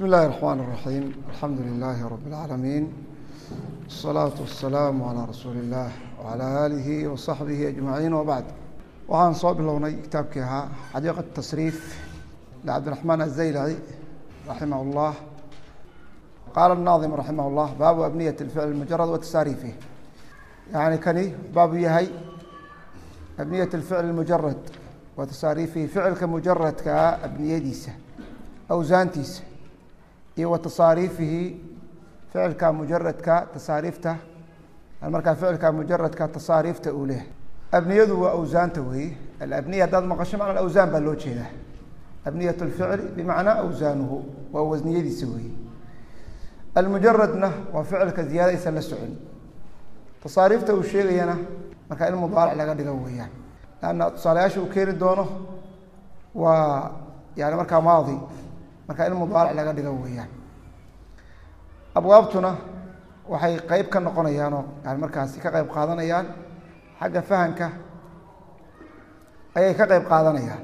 بسم الله الرحمن الرحيم الحمد لله رب العالمين الصلاة والسلام على رsuuل الlah وعلى آliه وصaحبه أجمaعين وبعد waxaan soo bilownay kitaabkii ahaa xadيiqة التصريف لcبدiرحمن الزaylعي رaحimه الlah qاla الناظم رaحimه الlah baabu أبنية الفعل المجرد وتsاarيفه yaعni kani baabu yahay أبنية الفعل المجرد wa تsاarيفihi ficilka mujaradkaa abniyadiisa awsaantiisa iyo wa tasaariifihi ficilka mujaradka tasaariifta markaa ficilka mujaradka tasaariifta uu leehay abniyadu waa awsaanta weeye alabniya haddaad maqasho macna awsaan baa loo jeedaa. Abniyat lficli bimacnaa awsaanuhu waa wasniyadiisa weeye almujaradna waa ficilka ziyaada aysan la socon. Tasaariifta uu sheegayana markaa in mudaaric laga dhigo weeyaan. Lanna tusaalayaasha uu keeni doono waa yani markaa maadi marka in mudaaric laga dhigo weeyaan. Abwaabtuna waxay qeyb ka noqonayaanoo yani markaasi ka qeyb qaadanayaan xagga fahamka ayay ka qeyb qaadanayaan.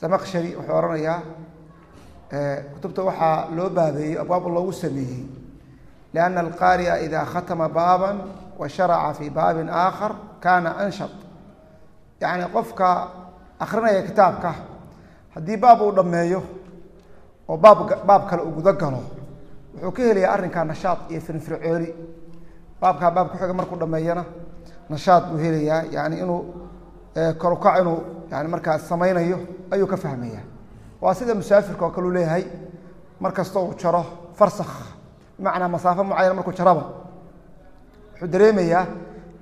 Zamaqshari wuxuu ohanayaa kutubta waxaa loo baabeeyey abwaab loogu sameeyey lianna alqaari'a idaa khatama baaban wa sharaca fii baabin aakhar kaana anshad yacni qofka akrinaya kitaabka haddii baab uu dhammeeyo oo baab baab kale uu guda galo wuxuu ka helayaa arrinkaa nashaad iyo firfircooni. Baabkaa baab ku xiga markuu dhameeyana nashaad buu helayaa yani inuu karukac inuu yani markaa samaynayo ayuu ka fahmaya waa sida musaafirka oo kale uu leeyahay mar kasta uu jaro farsakh bimacnaa masaafo mucayana markuu jaraba. Wuxuu dareemayaa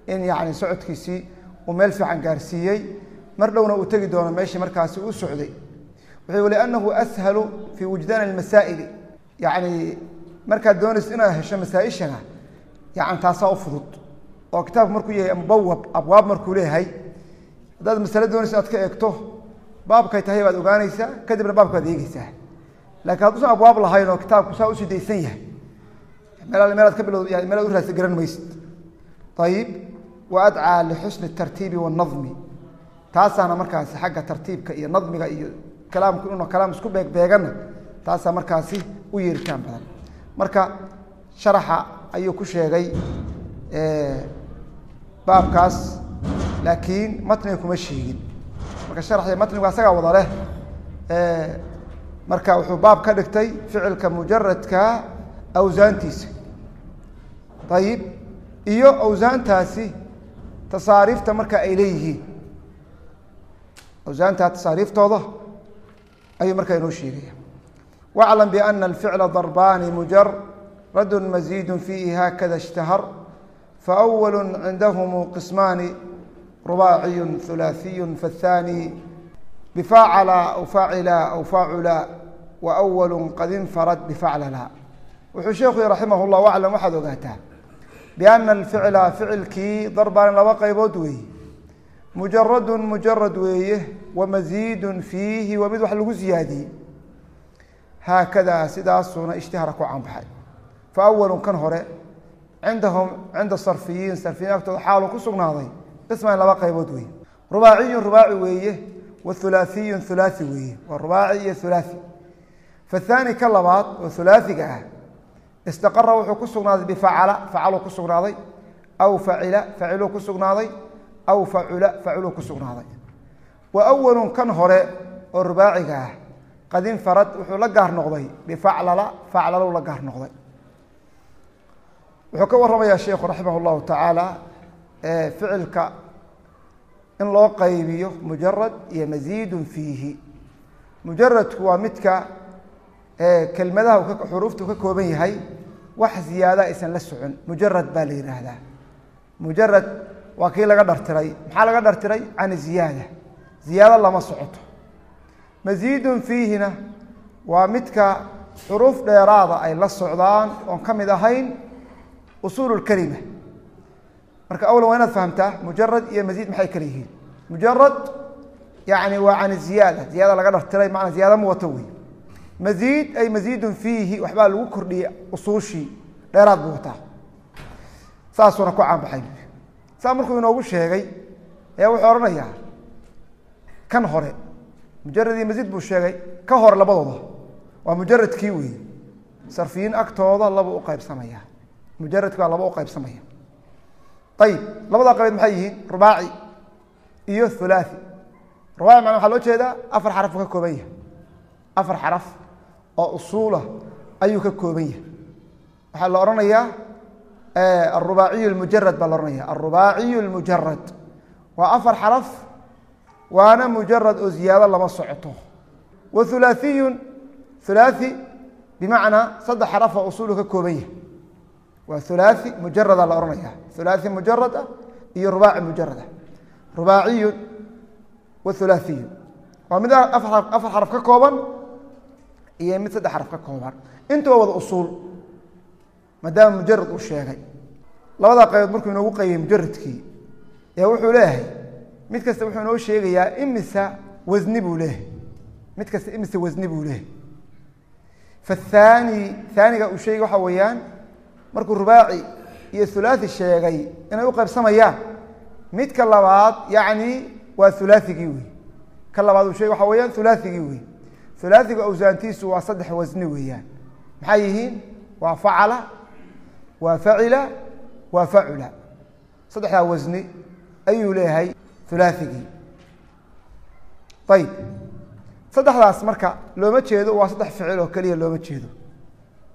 in yani socodkiisii uu meel fiican gaarsiiyey mar dhowna uu tegi doono meeshii markaasi u socday wuxuu liannahu ashalu fii wujdaani almasaa'ili. Yacni markaad doonayso inaad hesho masaa-ishana yani taasaa u fudud. Oo kitaabku markuu yahay mubawab abwaab markuu leeyahay. Haddaad masale doonayso inaad ka eegto baabkay tahay baad ogaanaysaa kadibna waad eegeysaa lakiin hadduusan abwaab lahayn oo kitaabku saa u sii daysan yahay meel meelaad ka bilowd meelaad u raadsa garan maysid. Ayib wa adcaa lixusni tartiibi waannadmi taasaana markaasi xagga tartiibka iyo nadmiga iyo kalaamku inuu kalaam isku beegbeegana taasaa markaasi u yeeritaan badan. Marka sharaxa ayuu ku sheegay baabkaas laakiin matniga kuma sheegin. Marka sharaxi matnigu asagaa wada leh marka wuxuu baab ka dhigtay ficilka mujaradka awsaantiisa. Ayib iyo awsaantaasi tasaariifta marka ay leeyihiin. Awsaanta tasaariiftooda ayuu markaa inoo sheegaya waclam biana alficla darbaani mujaradun masiidu fiihi haakada ishtahar fawalu cindahumu qismaani rubaaciyun hulaasiyun fahaani bifacala aw facila aw facula wa awalu qad infarad bifaclala. Wuxuu sheekhu raximah llah waclam waxaad ogaataa biana alficla ficilkii darbaani laba qaybood weeye mujaradu mujarad weeye wamasiidu fiihi waa mid wax lagu ziyaadiyey haakadaa sidaasuna ishtihara ku caanbaxay. Fa awalu kan hore cindahum cinda sarfiyiin sarfiyiin agtooda xaalu ku sugnaaday qisman laba qaybood weeye. Rubaaciyun rubaaci weeye wa hulaahiyun hulaahi weeye. Waa rubaaci iyo hulaahi fahaani ka labaad oo hulaahiga ah istaqara wuxuu ku sugnaaday bifacala facalu ku sugnaaday aw facila facilu ku sugnaaday aw facula faciluu ku sugnaaday. Wa awalun kan hore oo rubaaciga ah qad infarad wuxuu la gaar noqday bifaclala faclalow la gaar noqday. Wuxuu ka waramayaa sheikhu raximah اllahu tacaala ficilka in loo qaybiyo mujarad iyo maziidun fiihi. Mujaradku waa midka kelmadaha xuruuftu ka kooban yahay wax ziyaada aysan la socon. Mujarad baa la yihaahdaa mujarad waa kii laga dhartiray. Maxaa laga dhartiray? Can ziyaada. Ziyaado lama socoto. Maziidun fiihina waa midka xuruuf dheeraada ay la socdaan oon ka mid ahayn usuul kelima marka awlan waa inaad fahamtaa mujarad iyo maziid maxay kala yihiin. Mujarad yani waa can ziyaada. Ziyaada laga dhartiray maana ziyaada ma wato wey maziid ay maziidun fiihi waxbaa lagu kordhiyey usuushii dheeraad buu wataa. Saasuuna ku caanbaxay saa markuu inoogu sheegay ayaa wuxuu ohanayaa kan hore mujarad iyo maziid buu sheegay ka hore labadooda waa mujaradkii weeye sarfiyiin agtooda laba u qaybsamaya. Mujaradki baa laba u qaybsamaya. Ayib labada qaybood maxay yihiin? Rubaaci iyo hulaathi rubaaci macna waxaa loo jeedaa afar xaraf ka kooban yahay. Afar xaraf oo usuulah ayuu ka kooban yahay. Waxaa la odhanayaa arubaaciy lmujarad baa la ohanaya arubaaciy lmujarad waa afar xaraf waana mujarad oo ziyaado lama socoto. Wa hulaathiyun hulaathi bimacnaa saddex xaraf oo usuulu ka kooban yahay. Waa hulaathi mujarada la ohanaya hulaathi mujarad ah iyo rubaaci mujarada rubaaciyun wa hulaathiyun waa mid afar xaraf ka kooban iyo mid saddex xaraf ka kooban. Intuba wada usuul maadaama mujarad uu sheegay. Labadaa qaybood markuu inoogu qaybiyey mujaradkii ee wuxuu leeyahay mid kasta wuxuu inoo sheegayaa imisa wasni buu leeyahay? Mid kasta imisa wasni buu leeyahay? Fathani haaniga uu sheegay waxa weeyaan markuu rubaaci iyo hulaathi sheegay inay u qaybsamayaan. Midka labaad yacni waa hulaathigii wey ka labaad uu sheegay waxa weeyaan hulaathigii wey hulaathiga awsaantiisu waa saddex wasni weeyaan. Maxay yihiin? Waa facala waa facila waa facula saddexdaa wasni ayuu leeyahay hulaathigii ayib saddexdaas marka looma jeedo waa saddex ficil oo keliya looma jeedo.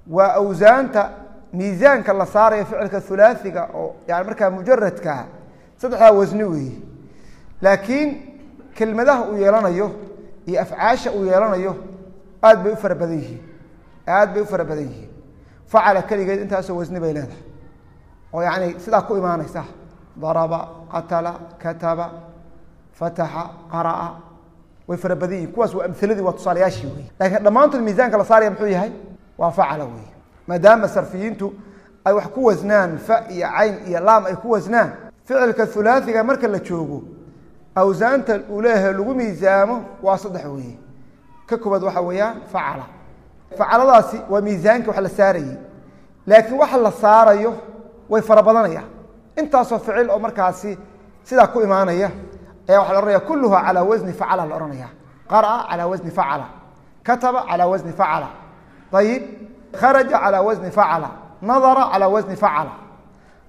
Waa awsaanta miisaanka la saaraya ficilka hulaathiga oo yani markaa mujaradkaa saddexdaa wasni weeye. Laakiin kelmadaha uu yeelanayo iyo afcaasha uu yeelanayo aad bay u fara badan yihiin. Aad bay u fara badan yihiin facala keligeed intaasoo wasni bay leedahay oo yani sidaa ku imaanaysa daraba qatala kataba fataxa qara'a way fara badan yihiin kuwaas waa amhiladii waa tusaalayaashii wey lakiin dhammaantood miisaanka la saaraya muxuu yahay waa facala wey maadaama sarfiyiintu ay wax ku wasnaan fa iyo cayn iyo laam ay ku wasnaan ficilka hulaathiga marka la joogo awsaanta leeyahay lagu miisaamo waa saddex weeye ka koobaad waxa weeyaan facala facaladaasi waa miisaanka wax la saarayey laakiin waxa la saarayo way fara badanayaan intaasoo ficil oo markaasi sidaa ku imaanaya ayaa waxa la ohanaya kulluha calaa wasni facala la ohanaya qara'a calaa wasni facala kataba calaa wasni facala ayib kharaja calaa wasni facala nadara calaa wasni facala.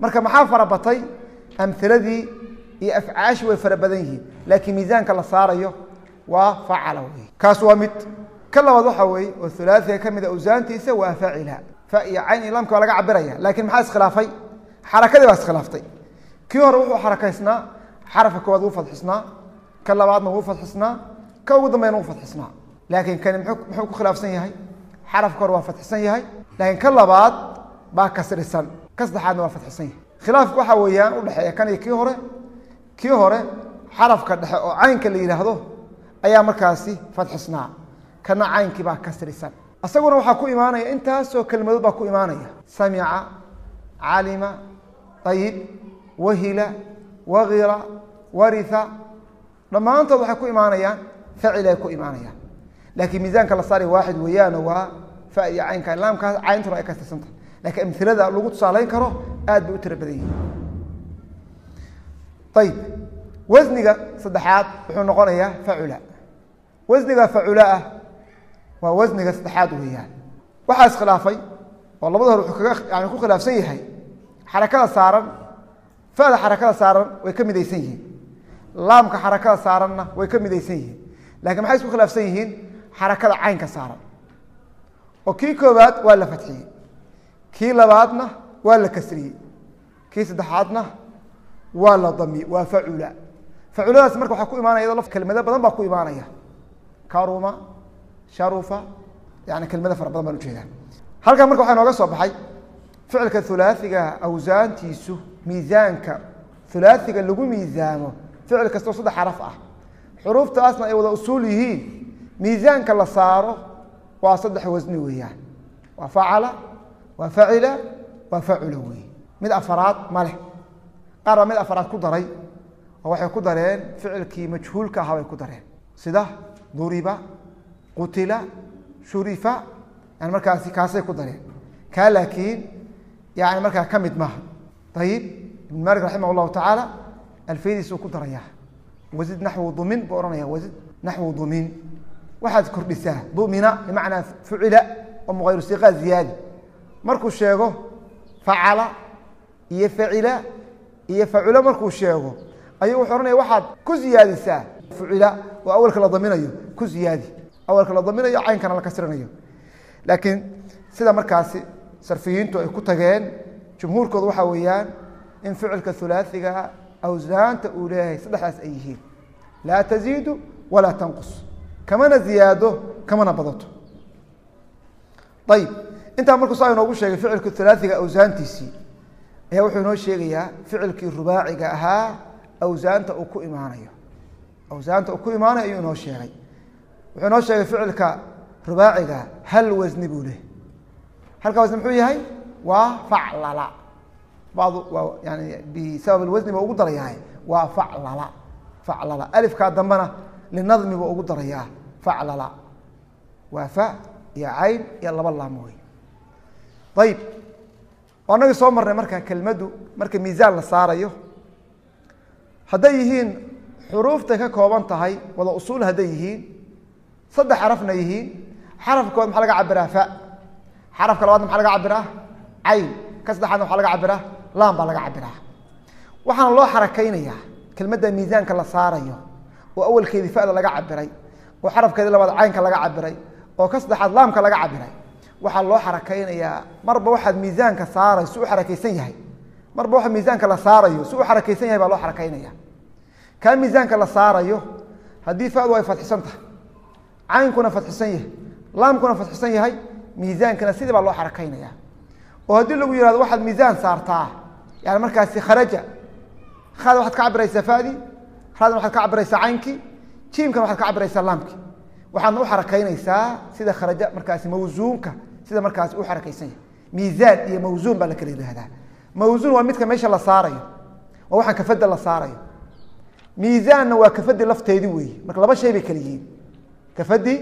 Marka maxaa fara batay? Amhiladii iyo afcaashi way fara badan yihiin. Laakiin miisaanka la saarayo waa facala wey kaas waa mid ka labaad waxa weeye oo hulaathiga ka mida awsaantiisa waa facila fa iyo cayn iyo lamka waa laga cabiraya laakiin maxaa iskhilaafay? Xarakadii baa iskhilaaftay kii hore wuxuu xarakaysnaa xarafka koowaad wuu fadxisnaa ka labaadna wuu fadxisnaa ka ugu dambeyna wuu fadxisnaa. Laakiin kani muxuu ku khilaafsan yahay? Xarafka hore waa fadxisan yahay laakiin ka labaad baa kasrisan ka saddexaadna waa fadxisan yahay. Khilaafku waxa weeyaan udhexeeya kan iyo kii hore. Kii hore xarafka dhexe oo caynka la yidhaahdo ayaa markaasi fadxisnaa kana caynkii baa kasrisan isaguna waxaa ku imaanaya intaasoo kelmadood baa ku imaanaya. Samica calima ayib wahila wagira waria dhammaantood waxay ku imaanayaan facil ay ku imaanayaan. Laakiin miisaanka la saari waaxid weeyaano waa fa iyo caynka. Laamkaas cayntuna ay kasrisantahay lakiin amhilada lagu tusaalayn karo aad bay u tira badan yihiin ayib wasniga saddexaad wuxuu noqonayaa facula. Wasniga facula ah waa wasniga saddexaad weeyaan. Waxaa iskhilaafay oo labada hore wuxuu kaga yani ku khilaafsan yahay xarakada saaran fada xarakada saaran way ka midaysan yihiin. Laamka xarakada saaranna way ka midaysan yihiin. Lakiin maxay isku khilaafsan yihiin? Xarakada caynka saaran. Oo kii koobaad waa la fatxiyey. Kii labaadna waa la kasriyey. Kii saddexaadna waa la damiyey waa facula faculadaas marka waxaa ku imaanaya kelmado badan baa ku imaanaya. Karuma sharufa yani kelmado fara badan baan u jeedaa halkan marka waxaa nooga soo baxay ficilka hulaathiga awsaantiisu miisaanka hulaathiga lagu miisaamo ficil kastoo saddex xaraf ah xuruuftaasna ay wada usuul yihiin miisaanka la saaro waa saddex wasni weeyaan waa facala waa facila waa facula wey mid afaraad ma leh qaar baa mid afaraad ku daray oo waxay ku dareen ficilkii majhuulka ahaa bay ku dareen sida duriba qutila shurifa yani markaasi kaasay ku dareen. Kaa laakiin yani markaa ka mid maaha. Ayib ibn malik raximah llahu tacaala alfaydiisuu ku daraya. Wasid naxwu dumin buu ohanaya wasid naxwu dumin. Waxaad kordhisaa dumina bimacnaa fucila oo muqayru siiqaa ziyaadi markuu sheego facala iyo facila iyo faculo markuu sheego ayuu wuxuu ohanaya waxaad ku ziyaadisaa fucila oo awalka la daminayo ku ziyaadi awalka la daminayo caynkana la kasrinayo. Laakiin sida markaasi sarfiyiintu ay ku tageen jumhuurkoodu waxaa weeyaan in ficilka hulaasiga awsaanta uu leeyahay saddexdaas ay yihiin. Laa taziidu walaa tanqus. Kamana ziyaado kamana badato. Ayib intaa markuu saa inoogu sheegay ficilka hulaasiga awsaantiisii ayaa wuxuu inoo sheegayaa ficilkii rubaaciga ahaa awsaanta uu ku imaanayo. Awsaanta uu ku imaanayo ayuu inoo sheegay wuxuu inoo sheegay ficilka rubaaciga hal wasni buu leh. Halka wasni muxuu yahay? Waa faclala. Bacdu waa yani bisabab alwasni ba ugu darayahay waa faclala. Faclala. Alifkaa dambena linadmi buu ugu darayaa. Faclala. Waa fa iyo cayn iyo laba laamo wey ayib anagii soo marnay marka kelmaddu marka miisaan la saarayo. Hadday yihiin xuruuftay ka kooban tahay wada usuul hadday yihiin saddex xarafna yihiin. Xarafka kood maxaa laga cabiraa fa? Xarafka labaadna maxaa laga cabiraa cayn. Ka saddexaadna waxaa laga cabiraa lam baa laga cabiraa waxaana loo xarakaynayaa kelmadda miisaanka la saarayo oo awalkeedii fada laga cabiray oo xarafkeedii labaad caynka laga cabiray oo ka saddexaad laamka laga cabiray waxaa loo xarakaynayaa. Marba waxaad miisaanka saaray si u xarakaysan yahay. Marba waxa miisaanka la saarayo si u xarakaysan yahay baa loo xarakaynaya kaa miisaanka la saarayo haddii fadu ay fadxisan tahay caynkuna fadxisan yahay laamkuna fadxisan yahay miisaankana sidii baa loo xarakaynaya. Oo haddii lagu yihahdo waxaad miisaan saartaa yani markaasi kharaja khada waxaad ka cabiraysaa fadi radan waxaad ka cabiraysaa caynkii jiimkana waxaad ka cabiraysaa laamkii waxaadna u xarakaynaysaa sida kharaja markaasi mawsuunka sida markaasi u xarakaysan yahay. Miisaan iyo mawsuun baa la kala yihahdaa mawsuun waa midka meesha la saarayo waa waxaan kafada la saarayo. Miisaanna waa kafadii lafteedii weeye marka laba shay bay kala yihiin kafadii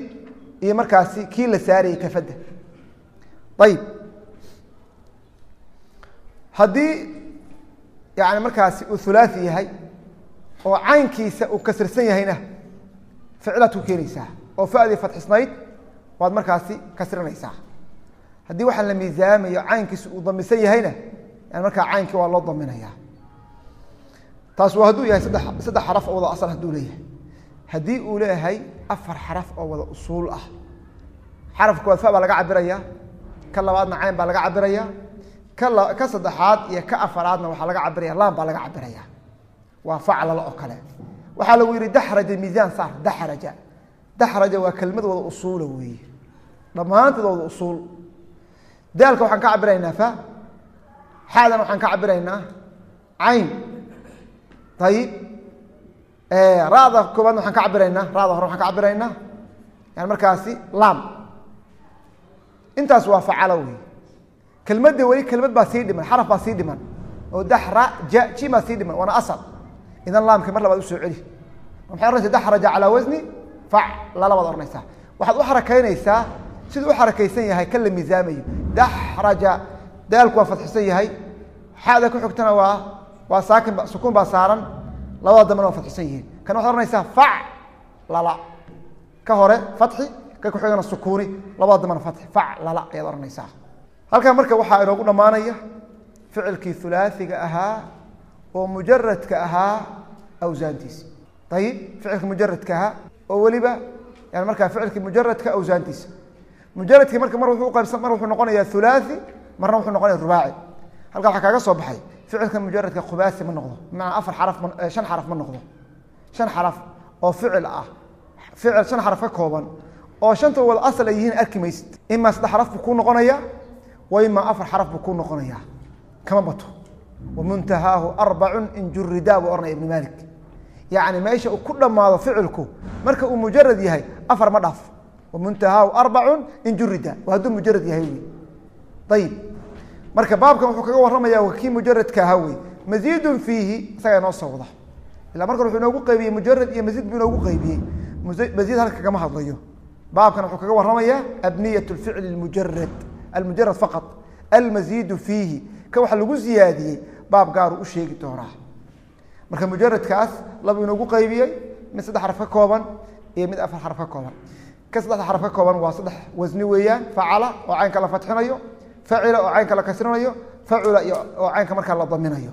iyo markaasi kii la saarayay kafadda. Ayib haddii yani markaasi uu hulaaثi yahay oo caynkiisa uu kasirsan yahayna ficlaad ku keenaysaa. Oo fadii fadxisnayd waad markaasi kasrinaysaa. Haddii waxaa la miisaamayo caynkiisa uu damisan yahayna yani markaa caynkii waa loo daminaya. Taas waa hadduu yahay sadde saddex xaraf oo wada asal hadduu leeyahay haddii uu leeyahay afar xaraf oo wada usuul ah xarafka waad fa baa laga cabiraya ka labaadna cayn baa laga cabiraya ka saddexaad iyo ka afaraadna waxaa laga cabiraya lam baa laga cabiraya waa faclala oo kale. Waxaa lagu yihi daxraja miisaan saar daxraja daxraja waa kelmad wada usuula weeye dhammaanteed wada usuul. Daalka waxaan ka cabiraynaa fa. Xaadan waxaan ka cabiraynaa cayn. Ayib rada koobaadna waxaan ka cabiraynaa rada hore waxaan ka cabiraynaa yani markaasi lam intaas waa facalo wey kelmadda weli kelmad baa sii dhiman xaraf baa sii dhiman. Oo daxraja jim baa sii dhiman waana asal. Idan laamka mar labaad u soo celi. Maxay ohanaysa daxraja calaa wasni faclala baad ohanaysaa waxaad u xarakaynaysaa siduu u xarakaysan yahay kan la miisaamayo. Daxraja daalku waa fadxisan yahay. Xada ku xigtana waa waa saakin sukuun baa saaran labada dambena waa fadxisan yihiin. Kan waxad ohanaysaa faclala ka hore fatxi. Ka ku xigana sukuuni labada dambena fatxi. Faclala ayaad ohanaysaa halkan marka waxaa inoogu dhammaanaya ficilkii hulaasiga ahaa oo mujaradka ahaa awsaantiisa ayib ficilka mujaradka ahaa oo weliba yani markaa ficilkii mujaradka awsaantiisa mujaradkii marka mar wuxuu uqaybsan mar wuxuu noqonaya hulaasi marna wuxuu noqonaya rubaaci. Halkaa waxaa kaaga soo baxay ficilka mujaradka khubaasi ma noqdo. Bimacnaa afar xaraf ma shan xaraf ma noqdo. Shan xaraf oo ficil ah. Ficil shan xaraf ka kooban. Oo shanta wada asal ay yihiin arki maysid. Imaa saddex xaraf buu kuu noqonaya wa imaa afar xaraf buu kuu noqonaya. Kama bato. Wamuntahaahu arbacun in jurida buu ohanaya ibnu malik yacni meesha uu ku dhammaado ficilku marka uu mujarad yahay afar ma dhaaf. Wamuntahaahu arbacun in jurida waa hadduu mujarad yahay wey ayib marka baabkan wuxuu kaga warramaya kii mujaradka ahaa wey masiidun fiihi isagaa inoo soo wada. Ila wuxuu inoogu qaybiyey mujarad iyo masiid buu inoogu qaybiyey. Masiid halka kagama hadlayo. Baabkan wuxuu kaga warramaya abniyat lficli mujarad almujarad faqad almasiidu fiihi. Ka waxa lagu ziyaadiyey baab gaaru u sheegi doonaa. Marka mujaradkaas labuu inoogu qaybiyey. Mid saddex xaraf ka kooban iyo mid afar xaraf ka kooban. Ka saddexda xaraf ka kooban waa saddex wasni weeyaan. Facala oo caynka la fatxinayo facila oo caynka la kasrinayo facula oo caynka markaa la daminayo.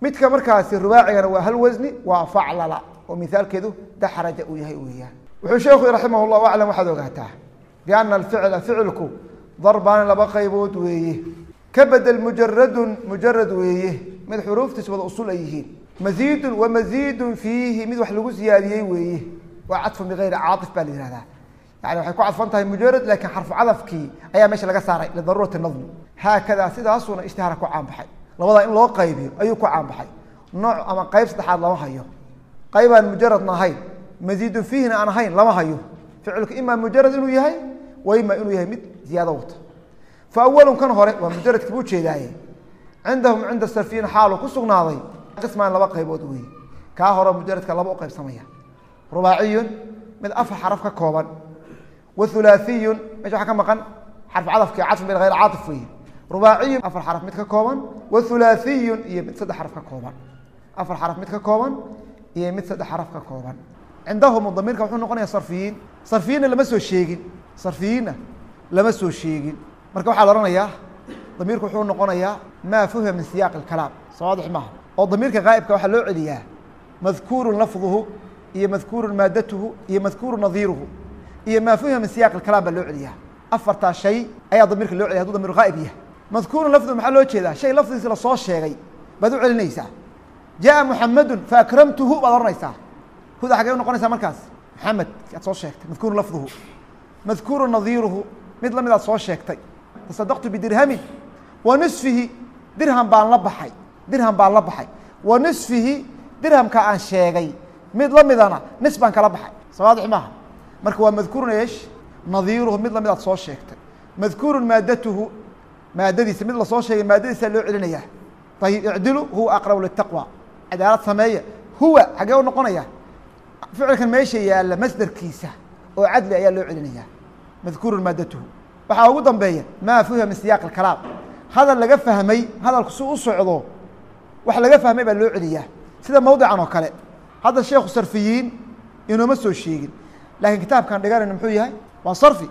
Midka markaasi rubaacigana waa hal wasni waa faclala oo mithaalkeedu daxraja uu yahay weeyaan. Wuxuu sheekhu raximah llahu aclam waxaad ogaataa biana alficla ficilku darbaani laba qaybood weeye. Ka bedel mujaradun mujarad weeye. Mid xuruuftiis wada usul ay yihiin. Maziidun wa maziidun fiihi mid wax lagu siyaadiyey weeye. Waa cadfun bigayri caaif baa la yihahdaa yani waxay ku cadfan tahay mujarad laakiin xarfu cadafkii ayaa meesha laga saaray lidaruurati nadmi haakadaa sidaasuna ishtihaara ku caanbaxay. Labadaa in loo qaybiyo ayuu ku caanbaxay. Nooc ama qayb saddexaad lama hayo. Qaybaan mujaradna ahayn maziidun fiihina aan ahayn lama hayo. Ficilku imaa mujarad inuu yahay wa inuu yahay mid ziyaado wata. Fa awalun kan hore waa mujaradkii buu jeedaaye cindahum cinda sarfiyiin xaalu ku sugnaaday. Qismaan laba qaybood weeye. Kaa hore mujaradka laba u qaybsamaya. Rubaaciyun mid afar xaraf ka kooban whulaaiyu meesha waa ka maqan xarf cadafki cadf min hayr caaif wey rubaaciyu afar xaraf mid ka kooban. Wahulaaiyu iyo mid saddex xaraf ka kooban. Afar xaraf mid ka kooban iyo mid saddex xaraf ka kooban. Cindahum damiirka wuxuu noqonaya sarfiyiin. Sarfiyiinna lama soo sheegin. Sarfiyiinna lama soo sheegin. Marka waxaa la ohanayaa damiirku wuxuu noqonayaa maa fuhima min siyaaq اkalaam sawaadix maaha. Oo damiirka kaa'ibka waxaa loo celiyaa. Madkuuru lafduhu iyo madkuuru maadatuhu iyo madkuuru nadiiruhu iyo maa fuhima min siyaq اkalaam baa loo celiyaa. Afartaa shay ayaa damiirka loo celiya haduu damir gaa'ib yahay. Madkuuru lafduhu maxaa loo jeedaa? Shay lafdigiisa la soo sheegay baad u celinaysaa. Jaءa muxamadu faakramtuhu baad ohanaysaa huda xagee u noqonaysaa markaas? Maxamed aad soo sheegtay. Madkuuru lafduhu. Madkuuru nadiiruhu mid la mid aad soo sheegtay. Tasadaqtu bidirhamin wa nisfihi dirham baan la baxay. Dirham baan la baxay. Wa nisfihi dirhamka aan sheegay mid lamidana nis baan kala baxay. Soo waadix maaha marka waa madkuurun esh nadiiruhu mid la mid aad soo sheegtay. Madkuurun maadatuhu maadadiisa mid la soo sheegay maadadiisaa loo celinayaa. Ayib icdilu huwa aqrabu litaqwa cadaalad sameeya. Huwa xagee u noqonaya ficilkan meesha yaalla masderkiisa oo cadli ayaa loo celinaya madkuurun maadatuhu. Waxaa ugu dambeeya maa fuhima min siyaaq اkalaam hadal laga fahmay hadalku si u socdo wax laga fahmay baa loo celiyaa. Sida mawdican oo kale. Hadda sheekhu sarfiyiin inooma soo sheegin laakiin kitaabkan dhiganayna muxuu yahay? Waa sarfi.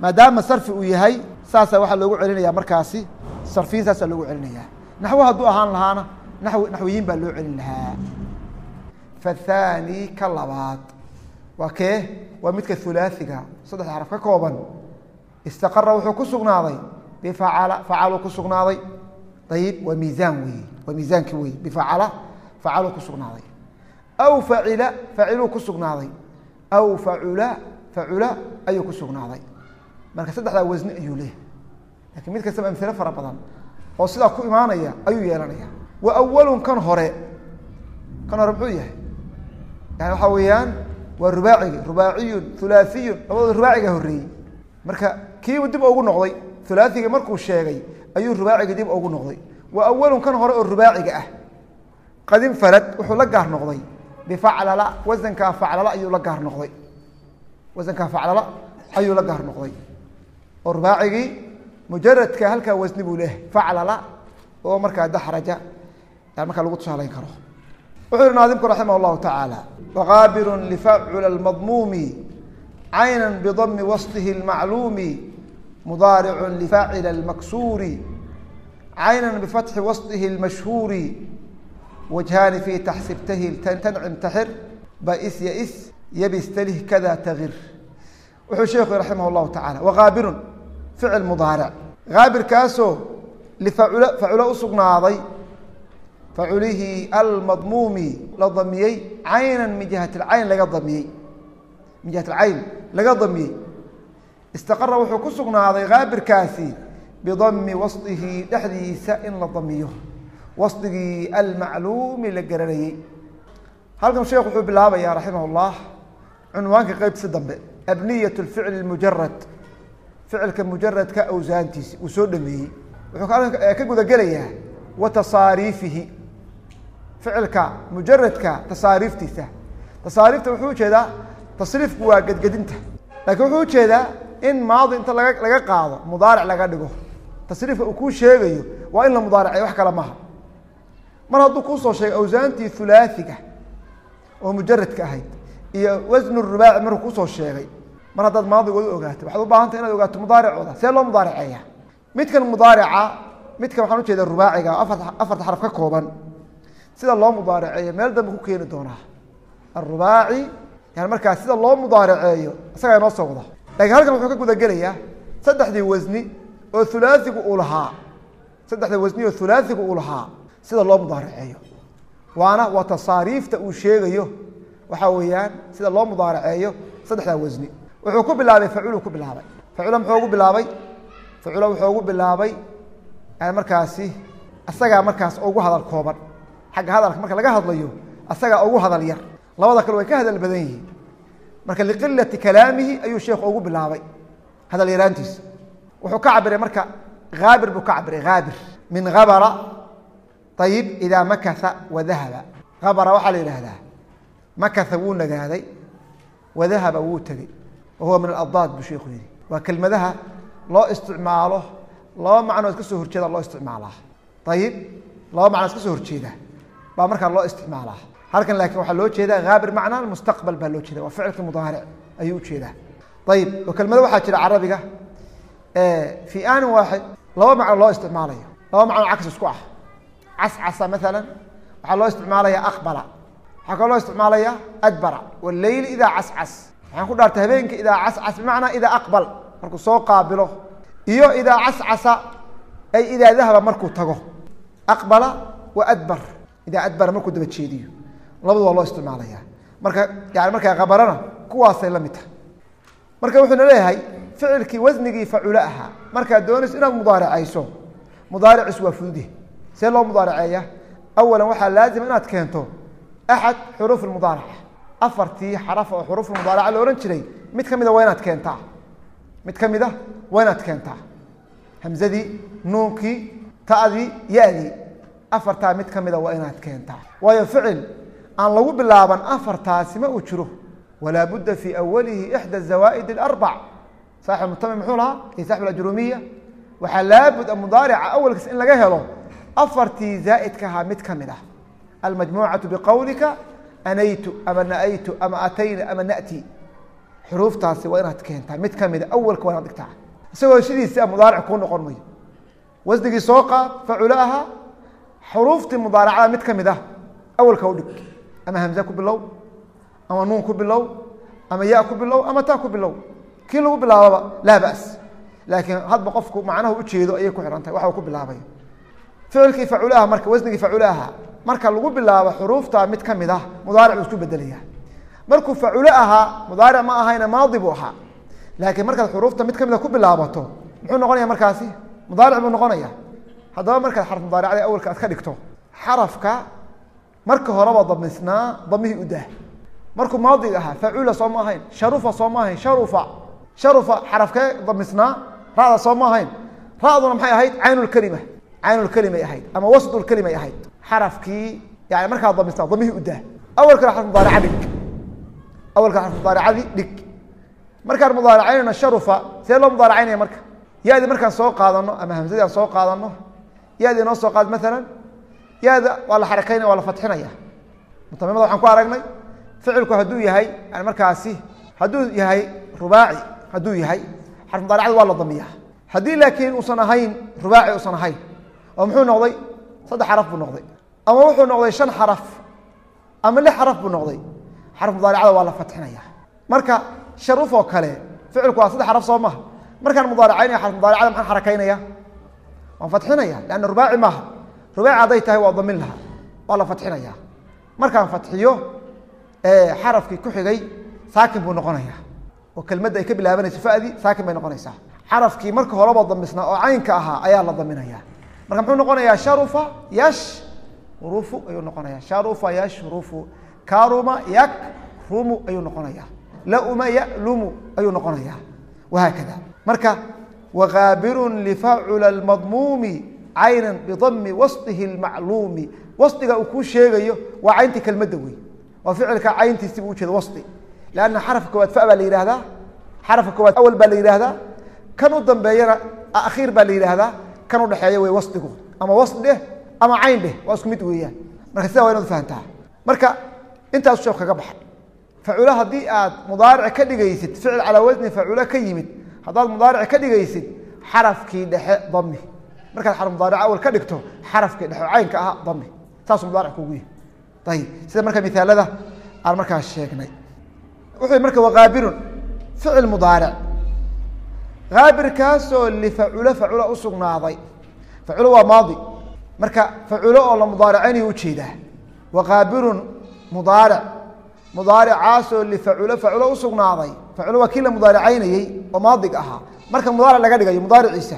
Maadaama sarfi uu yahay saasa waxaa loogu celinaya markaasi. Sarfiyiin saasaa loogu celinaya naxwo hadduu ahaan lahaana naw naxwiyiin baa loo celin lahaa. Fathani ka labaad. Waa kee? Waa midka hulaasiga saddex xaraf ka kooban. Istaqara wuxuu ku sugnaaday. Bifacala facaluu ku sugnaaday. Ayib waa miisaan weeye. Waa miisaanki weye bifacala facaluu ku sugnaaday. Aw facila faciluu ku sugnaaday aw facula facula ayuu ku sugnaaday marka saddexdaa wasni ayuu leeyahy lakiin mid kastaba amhilo fara badan oo sidaa ku imaanaya ayuu yeelanaya wa awalun kan hore kan hore muxuu yahay yani waxaa weeyaan waa rubaacigi rubaaciyun hulaasiyun labadooda rubaaciga horreeyey marka kiibu dib ugu noqday hulaasiga markuu sheegay ayuu rubaaciga dib ugu noqday wa awalun kan hore oo rubaaciga ah qadin farad wuxuu la gaar noqday bifaclala wasankaa faclala ayuu la gaar noqday wasankaa faclala ayuu la gaar noqday oo rubaacigii mujaradka halkaa wasni buu leehay faclala oo markaa daxraja markaa lagu tusaalayn karo wuxuu yihi naadimku raximah اllahu tacaala waqaabiru lifacula اmadmuumi cayna bdmi wasطihi اlmacluumi mudaaricu lifaacila اlmaksuuri cayna bifatxi wasطihi اlmashhuuri wajhaani fi taxsibtahi tancim taxir bais yais yabistalih kada tagir wuxuu sheekhu raximah اllahu tacala waqaabirun ficil mudaaric qaabirkaasoo lifacul faculo usugnaaday faculihii almadmuumi la damiyey caynan min jihat alcayn laga damiyey min jihat alcayn laga damiyey istaqara wuxuu ku sugnaaday kaabirkaasi bidami wasطihi dhexdiisa in la damiyo wasdigii almacluumi la garanayey halkan sheekh wuxuu bilaabaya raximah اllah cunwaanka qeybtiisa dambe. Abniyat ficl mujarad ficilka mujaradka awsaantiisi uu soo dhameeyey. Wuxuu ka gudagelayaa wa tasaariifihi. Ficilka mujaradka tasaariiftiisa. Tasaariifta wuxuu u jeedaa tasriifku waa gedgedinta. Laakiin wuxuu u jeedaa in maadi inta laga qaado mudaaric laga dhigo. Tasriifka uu kuu sheegayo waa in la mudaaracay wax kale maha mar hadduu kuusoo sheegay awsaantii hulaasiga oo mujaradka ahayd iyo wasnu rubaaci markuu ku soo sheegay mar haddaad maadigooda ogaato waxaad u baahanta inaad ogaato mudaaricooda see loo mudaariceeya? Midkan mudaarica midkan waxaan ujeeda rubaaciga afarta xaraf ka kooban. Sida loo mudaariceeyo meel dambe ku keeni doonaa. Arubaaci yani markaa sida loo mudaariceeyo isagaa inoo soo wada. Lakiin halkan wuxuu ka gudagelayaa saddexdii wasni oo hulaasigu uu lahaa. Saddexda wasni oo hulaasigu uu lahaa sida loo mudaariceeyo. Waana waa tasaariifta uu sheegayo waxaa weeyaan sida loo mudaariceeyo saddexdaa wasni. Wuxuu ku bilaabay faculu ku bilaabay. Facula muxuu ugu bilaabay? Facula wuxuu ugu bilaabay markaasi isagaa markaas ugu hadal kooban. Xagga hadalka marka laga hadlayo isagaa ugu hadal yar. Labada kale way ka hadal badan yihiin. Marka liqilati kalaamihi ayuu sheekhu ugu bilaabay hadal yaraantiisa. Wuxuu ka cabiray marka haabir buu ka cabiray haabir min habara ayib idaa makatha wadahaba habara waxaa la yidhaahdaa makatha wuu nagaaday wadahaba wuu tegey wa huwa min aladaad buu sheekhu yihi waa kelmadaha loo isticmaalo laba macnoo iska soo horjeeda loo isticmaalaa ayib laba macnoo iska soo horjeeda baa markaa loo isticmaalaa halkan laakiin waxaa loo jeedaa haabir macnaa mustaqbal baa loo jeeda waa ficilkii mudaaric ayuu u jeedaa ayib oo kelmado waxaa jira carabiga fii aanin waaxid laba macno loo isticmaalayo laba macno cagsi isku ah cascasa maala waxaa loo isticmaalaya aqbala. Waxaa kaloo loo isticmaalaya adbara. Wleyli idaa cascas. Waxaan ku dhaartay habeenka idaa cascas bimacnaa idaa aqbal markuu soo qaabilo. Iyo idaa cascasa ay idaa dahaba markuu tago. Aqbala wa adbar. Idaa adbara markuu daba jeediyo. Labadu waa loo isticmaalaya. Marka yani markaa kabarana kuwaasay la mid tahay. Marka wuxuuna leeyahay ficilkii wasnigii facule ahaa. Markaad doonayso inaad mudaaracayso mudaaricis waa fudude see loo mudaaraceeya. Awalan waxaa laazima inaad keento axad xuruuf mudaaraca afartii xaraf oo xuruuf mudaaraca la ohan jiray mid ka mida waa inaad keentaa. Mid ka mid a waa inaad keentaa. Hamzadii nuunkii ta'dii ya-dii afartaa mid ka mida waa inaad keentaa. Waayo ficil aan lagu bilaaban afartaasi ma uu jiro. Walaa budda fii awalihi ixda zawaa'id اlarbac saaxib mutami muxuu lahaa iyo saaxib ajrumiya. Waxaa laabud mudaarica awalkiis in laga helo afartii zaa'idkahaa mid ka mid ah almajmuucatu biqowlika anaytu ama na'aytu ama atayna ama na'ti xuruuftaasi waa inaad keentaa mid ka mida awalka waa inaad dhigtaa isagoo sidiisi mudaaric kuu noqon mayo wasnigii soo qaad faculo ahaa xuruuftii mudaaracada mid ka mid ah awalka u dhig ama hamze ku bilow ama nuun ku bilow ama ya ku bilow ama taa ku bilow kii lagu bilaababa laa bas laakiin hadba qofku macnaha ujeedo ayay ku xihan tahay waxa uu ku bilaabay ficilkii faculaha marka wasnigii faculaha marka lagu bilaabo xuruufta mid ka mid ah mudaaric buu isku bedelaya markuu faculo ahaa mudaaric ma ahayna maadi buu ahaa. Laakiin markaad xuruufta mid ka mid a ku bilaabato muxuu noqonaya markaasi? Mudaaric buu noqonaya haddaba markaad xaraf mudaaricda awalka aad ka dhigto xarafka marka horeba damisnaa damihii udah markuu maadiga ahaa facula soo ma ahayn sharufa soo ma ahayn sharufa sharufa xarafkee damisnaa rada soo ma ahayn. Raduna maxay ahayd? Caynulkelima caynulkelimay ahayd ama wasdulkelimay ahayd. Xarafkii yani markaa damisnaa damihii udah awalkana xarf mudaarica dhig. Awalka xarf mudaaricadii dhig. Markaan mudaaracaynayno sharufa see loo mudaaracaynaya marka? Ya-di markaan soo qaadano ama hamsadii aan soo qaadano ya-di inoo soo qaad maalan ya-da waa la xarakaynaya waa la fatxinaya. Mutamimada waxaan ku aragnay ficilku hadduu yahay yani markaasi hadduu yahay rubaaci hadduu yahay xarf mudaaricada waa la damiya haddii laakiin uusan ahayn rubaaci uusan ahayn oo muxuu noqday? Saddex xaraf buu noqday. Ama wuxuu noqday shan xaraf. Ama lix xaraf buu noqday. Xarf mudaaricada waa la fatxinaya marka sharuf oo kale ficilku waa saddex xaraf soo maha markaan mudaaracaynaya xarf mudaaricada maxaan xarakaynaya? Waan fatxinaya lanna rubaaci maaha. Rubaaci hadday tahay waa damin laha waa la fatxinaya markaan fatxiyo xarafkii ku xigay saakin buu noqonaya oo kelmadda ay ka bilaabanayso fadi saakin bay noqonaysaa. Xarafkii marka horeba damisnaa oo caynka ahaa ayaa la daminaya marka muxuu noqonayaa sharufa yashrufu ayuu noqonaya sharufa yashrufu karuma yakrumu ayuu noqonaya lauma yalumu ayuu noqonaya wahaakada marka wakaabirun lifacula madmuumi caynan bidami wasdihi lmacluumi wasdiga uu kuu sheegayo waa cayntii kelmadda wey waa ficilka cayntiisi buu ujeeda wasdi lanna xarafka koowaad fa baa la yihahdaa xarafka koowaad awal baa la yihahdaa kan u dambeeyana akhiir baa la yihahdaa kan udhexeeya wey wasdigu ama wasd dheh ama cayn dheh waa isku mid weeyaan. Marka sidaa waa inaad fahantaa. Marka intaasu sheekh kaga baxay faculo haddii aad mudaaric ka dhigaysid ficil calaa wasni faculo ka yimid haddaad mudaaric ka dhigaysid xarafkii dhexe dami markaad xaraf mudaaric awal ka dhigto xarafkii dhexe oo caynka aha dami saasuu mudaaric kugu yihi ayib sida marka misaalada aan markaas sheegnay. Wuxuu marka waqaabirun ficil mudaaric aabirkaasoo lifaculo faculo usugnaaday faculo waa maadi. Marka faculo oo la mudaaricaynayo u jeedaa waqaabirun mudaaric mudaaricaasoo lifaculo faculo usugnaaday faculo waa kii la mudaaricaynayey oo maadig ahaa. Marka mudaaric laga dhigayo mudaariciisa.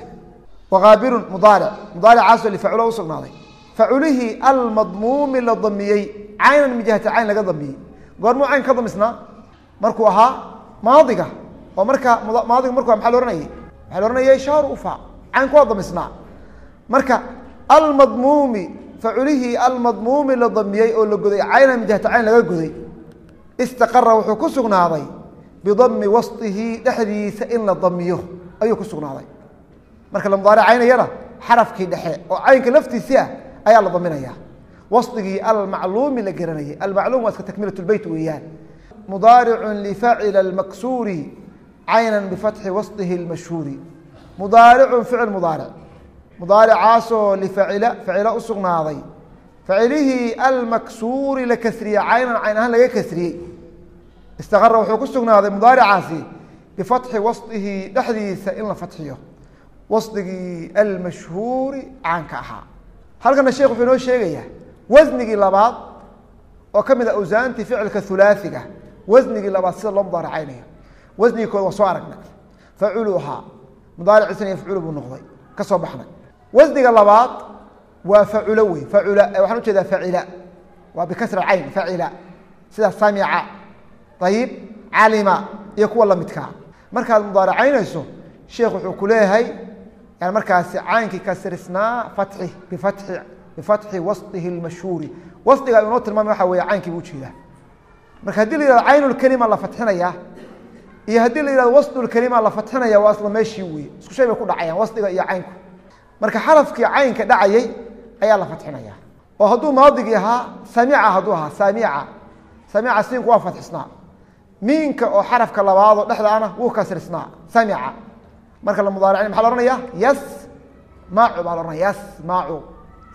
Waqaabirun mudaaric mudaaricaasoo lifaculo usugnaaday faculihii almadmuumi la damiyey. Caynan min jihati cayn laga damiyey. Goormuu cayn ka damisnaa? Markuu ahaa maadiga oo marka maadiga marku maa ohanayay maaa lohanaya shahru ufac caynku waa damisnaa. Marka almadmuumi faculihii almadmuumi la damiyey oo la goday cayna min cayn laga goday istaqara wuxuu ku sugnaaday bidami wasطihi dhexdiisa in la damiyo. Ayuu ku sugnaaday. Marka la mudaaracaynayana xarafkii dhexe oo caynka laftiisii ah ayaa la daminaya. Wasdigii almacluumi la garanayay. Almacluum waa iska takmilat weeyaan. Mudaaricun lifacila lmaksuuri cayna bifatxi waصihi اmashhuuri mudaaricun ficil mudaaric mudaaricaasoo lifacila facilo usugnaaday facilihii almaksuuri la kasriyey caynan cayn ahaan laga kasriyey istaqara wuxuu ku sugnaaday mudaaricaasi bifatxi waصihi dhexdiisa in la fatxiyo waصigii almashhuuri caanka ahaa halkana sheekh wuxuu inoo sheegayaa wasnigii labaad oo ka mid a awsaantii ficilka hulaaiga wasnigii labaad sida loo mudaaracaynayo wasnigii kood waa soo aragnay. Faculu ahaa mudaariciisana yafculu buu noqday. Ka soo baxnay. Wasniga labaad waa faculo wey facula waxaan u jeedaa facila waa bikasra cayn facila sida samica ayib calima iyo kuwa lamidkaa markaad mudaaracaynayso sheekh wuxuu ku leeyahay yani markaasi caynkii kasrisnaa fatxi bifatxi bifatxi waصihi اlmashhuuri wasdiga inoo tilmaamay waxa weeye caynkii buu u jeedaa marka haddii la yihahdo caynulkelima la fatxinaya iyo haddii la yihahdo wasdulkelima la fatxinaya waa isla meeshii wey isku shay bay ku dhacayaan wasdiga iyo caynku. Marka xarafkii caynka dhacayay ayaa la fatxinaya oo hadduu maadigii ahaa samica hadduu ahaa samica samica siinku waa fatxisnaa miinka oo xarafka labaadoo dhexdaana wuu kasrisnaa samica marka la mudaaracin maxa la ohanaya yasmacu baa la ohanaya yasmacu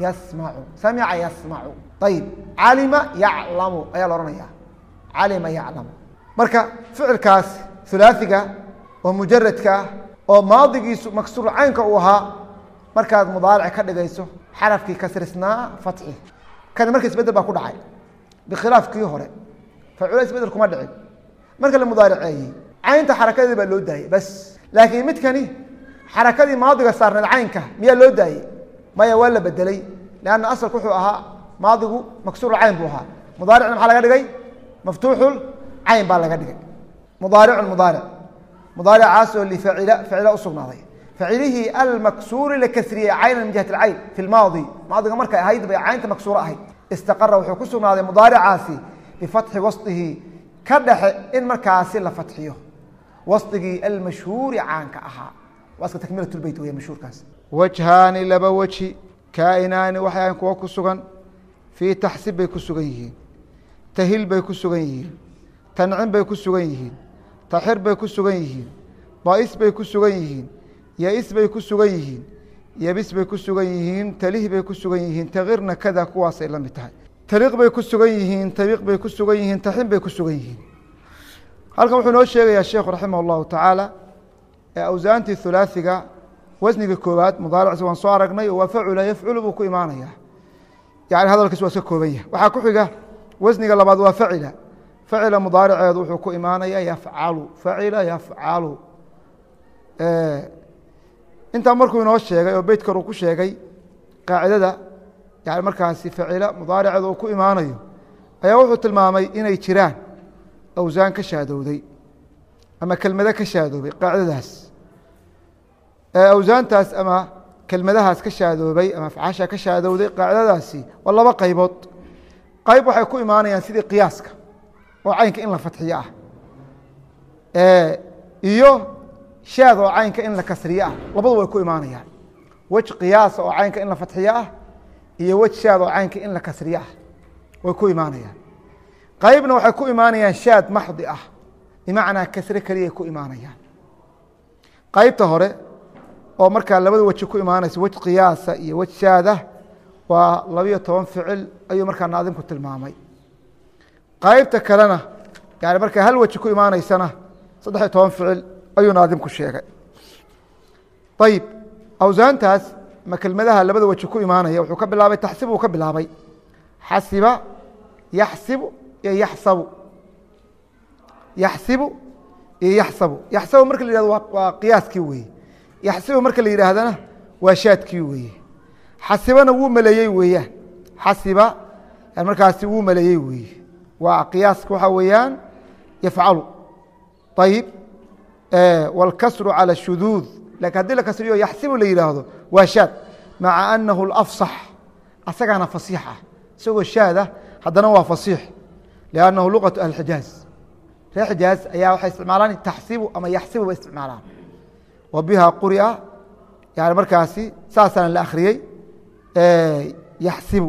yasmacu samica yasmacu ayib calima yaclamu ayaa la ohanaya calima yaclamu. Marka ficilkaas hulaaiga oo mujaradka ah oo maadigiisu maksuur caynka uu ahaa markaad mudaaric ka dhigayso xarafkii kasrisnaa fatxi. Kani marka isbeddel baa ku dhacay. Bikhilaaf kii hore facula isbeddel kuma dhicin. Marka la mudaariceeyey caynta xarakadeedi baa loo daayey bas. Laakiin midkani xarakadii maadiga saarneed caynka miyaa loo daayey maya waa la bedelay lanna asalku wuxuu ahaa maadigu maksuur cayn buu ahaa. Mudaaricna maxaa laga dhigay? Maftuuxu cayn baa laga dhigay mudaaricun mudaaric mudaaricaasoo lifacila facila usugnaaday facilihii almaksuuri la kasriyey caynan min jihat alcayn fi lmaadi maadiga markay ahayd bay caynta maksuuro ahayd istaqara wuxuu ku sugnaaday mudaaricaasi bifatxi wasطihi ka dhexe in markaasi la fatxiyo waصigii almashhuuri caanka ahaa waa iska takmilat beyt wey mashhuurkaas wajhaani laba weji kaainaani waxay ahayn kuwo ku sugan fii taxsib bay ku sugan yihiin tahil bay ku sugan yihiin tancin bay ku sugan yihiin taxir bay ku sugan yihiin bais bay ku sugan yihiin yais bay ku sugan yihiin yabis bay ku sugan yihiin talih bay ku sugan yihiin takirna kada kuwaasay la mid tahay. Taliq bay ku sugan yihiin tabiq bay ku sugan yihiin taxin bay ku sugan yihiin. Halkan wuxuu noo sheegayaa sheekhu raximah اllahu tacaala ee awsaantii hulaasiga wasniga koowaad mudaaricsi waan soo aragnay oo waa facula buu ku imaanaya yani hadalkiis waa iska kooban yahay. Waxaa ku xiga wasniga labaad waa facila facila mudaariceedu wuxuu ku imaanaya yafcalu facila yafcalu. Intaa markuu inoo sheegay oo beyt kor uu ku sheegay qaacidada yani markaasi facila mudaariceedu uu ku imaanayo ayaa wuxuu tilmaamay inay jiraan awsaan ka shaadowday ama kelmado ka shaadoobay qaacidadaas. Awsaantaas ama kelmadahaas ka shaadoobay ama afcaasha ka shaadowday qaacidadaasi waa laba qaybood. Qayb waxay ku imaanayaan sidii qiyaaska oo caynka in la fatxiyo ah iyo shaad oo caynka in la kasriyo ah labadu way ku imaanayaan. Wej qiyaasa oo caynka in la fatxiyo ah iyo wej shaad oo caynka in la kasriyo ah way ku imaanayaan. Qaybna waxay ku imaanayaan shaad maxdi ah. Bimacnaa kasre keliya ku imaanayaan. Qaybta hore oo markaa labada weji ku imaanaysa wej qiyaasa iyo wej shaadah waa labiyo toban ficil ayuu markaa naadimku tilmaamay qaybta kalena yani markaa hal weji ku imaaneysana saddexiyo toban ficil ayuu naadimku sheegay. Ayib awsaantaas ma kelmadaha labada weji ku imaanaya wuxuu ka bilaabay taxsib uu ka bilaabay. Xasiba yaxsibu iyo yaxsabu. Yaxsibu iyo yaxsabu. Yaxsabu marka la yihahdo waa qiyaaskii weeye. Yaxsibu marka la yidhaahdana waa shaadkii weeye. Xasibana wuu maleeyey weeyaan xasiba markaasi wuu maleeyey weeye waa qiyaaska waxaa weeyaan yafcalu ayib wاlkasru calى الshuduud lakin haddii la kasriyo yaxsibu la yidhaahdo waa shaad maca anahu اlafsax asagaana fasiixa isagoo shaadah haddana waa fasiix liannahu luqaةu ahli xijaaz reer xijaaz ayaa waxay isticmaalaan taxsibu ama yaxsibu bay isticmaalaan wa biha quria yani markaasi saasaana la akhriyey yaxsibu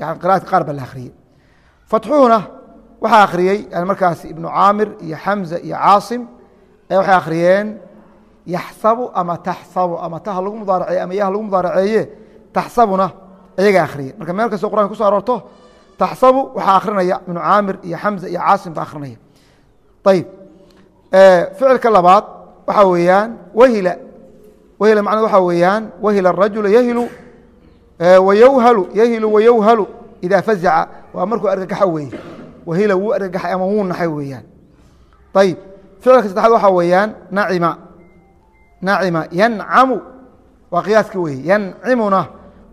yani qira'aadka qaar baa la akhriyey fatxuhuna waxaa akhriyey yani markaasi ibnu caamir iyo xamza iyo caasim ayaa waxay akhriyeen yaxsabu ama taxsabu ama taha lagu mudaaraceeye ama yaha lagu mudaaraceeye taxsabuna ayagaa akhriyey marka meel kastoo qur'anka kuso aroorto taxsabu waxaa akhrinaya ibnu caamir iyo xamza iyo caasim baa akhrinaya. Ayib ficilka labaad waxaa weeyaan wahila wahila macned waxaa weeyaan wahila arajulu yahilu wayowhalu yahilu wayowhalu idaa fazaca waa markuu argagaxo weeye wahila wuu argagaxay ama wuu naxay weeyaan. Ayib ficilka saddexaad waxaa weeyaan nacima. Nacima. Yancamu. Waa qiyaaskii weeye. Yancimuna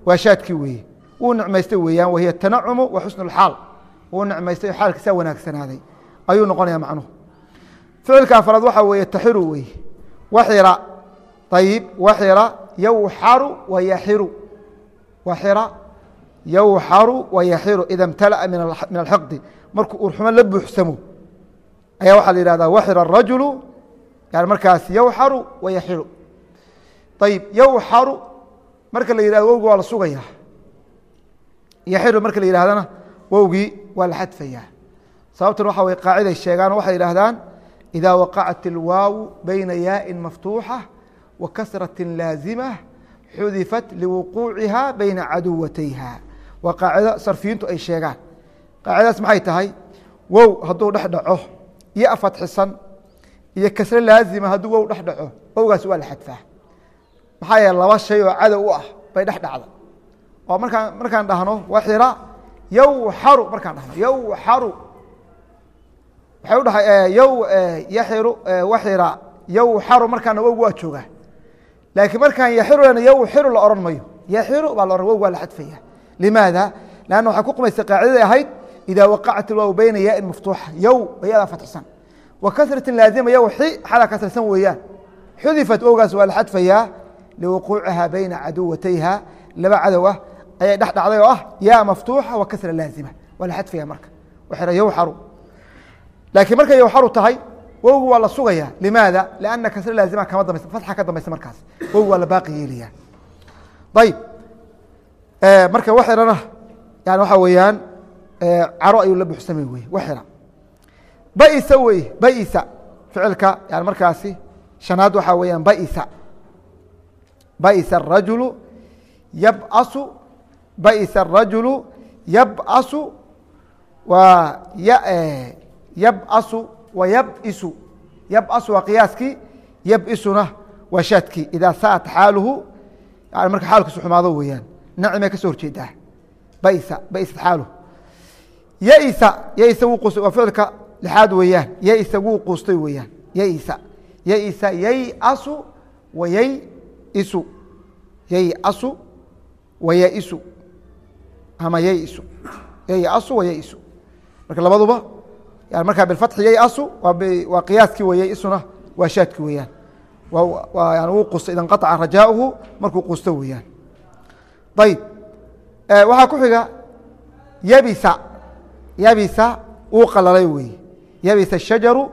waa shaadkii weeye. Wuu nicmaystay weeyaan. Wahiya tanacumu wa xusnu اlxaal wuu nicmaystay xaalkiisaa wanaagsanaaday. Ayuu noqonaya macnuhu. Ficilka afraad waxaa weeye taxiru weeye. Waxira. Ayib waxira yowxaru wayaxiru waxira yowxaru wayaxiru ida imtala'a min alxiqdi markuu urxumo la buuxsamo ayaa waxaa la yihahdaa waxira arajulu yani markaas yowxaru wayaxiru ayib yowxaru marka la yihahdo wowgi waa la sugaya yaxiru marka la yihahdana wowgii waa la xadfaya sababtan waxa wey qaaciday sheegaan waxay yidhaahdaan إida waqacat اlwaawu bayna yaءi maftuuxa wa kasrati laazimة xudifat liwuquuciha bayna caduwatayha waa qaacido sarfiyiintu ay sheegaan qaacidadaas maxay tahay? Wow hadduu dhex dhaco iyo afatxisan iyo kasre laazima hadduu wow dhex dhaco wowgaas waa la xadfaa. Maxaa yeele laba shay oo cadow u ah bay dhex dhacda. Oo markaan markaan dhahno waxira yowxaru markaan dhahno yowxaru waxay udhaay yow yaxiru waxira yowxaru markaana wow waa joogaa. Laakiin markaan yaxirulana yowxiru la ohan mayo yaxiru baa la ohan wow waa la xadfaya. Limaada? Lanna waxay ku qumaysa qaacidaday ahayd ida waqacat ilwaaw bayna yain maftuuxa yow bayadaa fatxsan wa kasratin laazima yow xi xala kasrsan weeyaan xudifat wowgaas waa la xadfayaa liwuquuciha bayna caduwatayha laba cadow ah ayay dhex dhacday oo ah yaa maftuuxa wa kasra laazima waa la xadfaya marka waxira yowxaru laakiin markay yowxaru tahay wowgi waa la sugaya limaada lanna kasre laazima kama dambaysa fatxa ka dambaysa markaas wowgi waa la baaqi yeelaya ayib marka waxirana yani waxaa weeyaan caro ayuu la buxsamay wey waxira baisa wey baisa ficilka yani markaasi shanaad waxaa weeyaan baisa baisa arajulu yabcasu baisa arajulu yabcasu waa yabcasu wa yabisu. Yabcasu waa qiyaaskii yabisuna waa shaadkii idaa saat xaaluhu marka xaalkiisu xumaado weeyaan nacimay ka soo horjeedaa? Baisa baisat xaaluhu yaisa yaisa wuu quustay waa ficilka lixaad weeyaan. Yaisa wuu quustay weeyaan. Yaisa yaisa yayasu wa yayisu yayasu wa yaisu ama yaisu yayasu wa yaisu marka labaduba markaa bifatxi yayasu waa qiyaaskii wey yaisuna waa shaadki yani wuu quustay ida nqaطca rajaaؤuhu markuu quusto weeyaan. Ayib waxaa ku xiga yabisa yabisa uu qalalay wey yabisa shajaru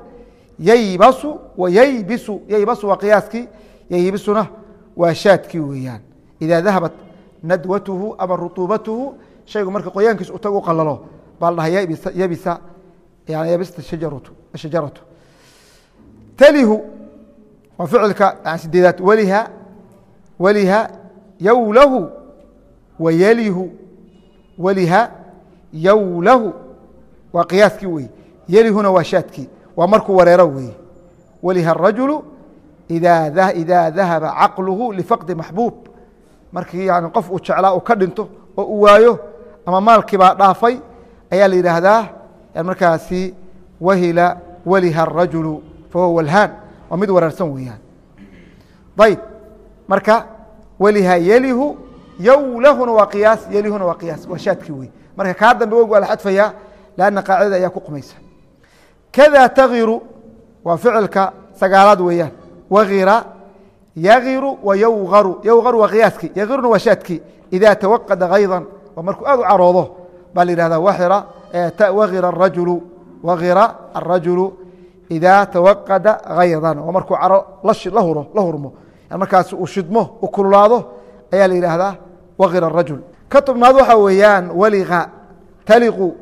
yaybasu wa yaybisu yaybasu waa qiyaaskii yaybisuna waa shaadkii weeyaan. Idaa dahabat nadwatuhu ama ruuubatuhu shaygu marka qoyaankiis u tag u qalalo baa la dhaha yabisa yabista shajaratu talihu waa ficilka sideedaad weliha weliha yowlahu wayalihu weliha yowlahu waa qiyaaskii wey yelihuna waa shaadkii waa markuu wareero weeye weliha الrajulu ida ida dahaba caqluhu lifaqdi maxbuub markii yani qof uu jeclaa uu ka dhinto oo uu waayo ama maalkii baa dhaafay ayaa la yidhaahdaa markaasi wahila weliha الrajulu fahuwa walhaan waa mid wareersan weeyaan ayb marka weliha yelihu yowlahuna waa qiyaas yelihuna waa qiyaas waa shaadkii wey marka kaa dambe wog waa la xadfayaa lanna qaacidada ayaa ku qumaysa kada tagiru waa ficilka sagaalaad weeyaan wagira yagiru wa yowgaru yowgaru waa qiyaaskii yagiruna waa shaadkii ida tawaqada haydan waa markuu aad u caroodo baa la yihahda wagira arajulu wagira arajulu ida tawaqada haydan waa markuu caro la hurmo markaas uu shidmo u kululaado ayaa la yidhaahdaa wagira arajul ka tobnaad waxaa weeyaan waliga taliqu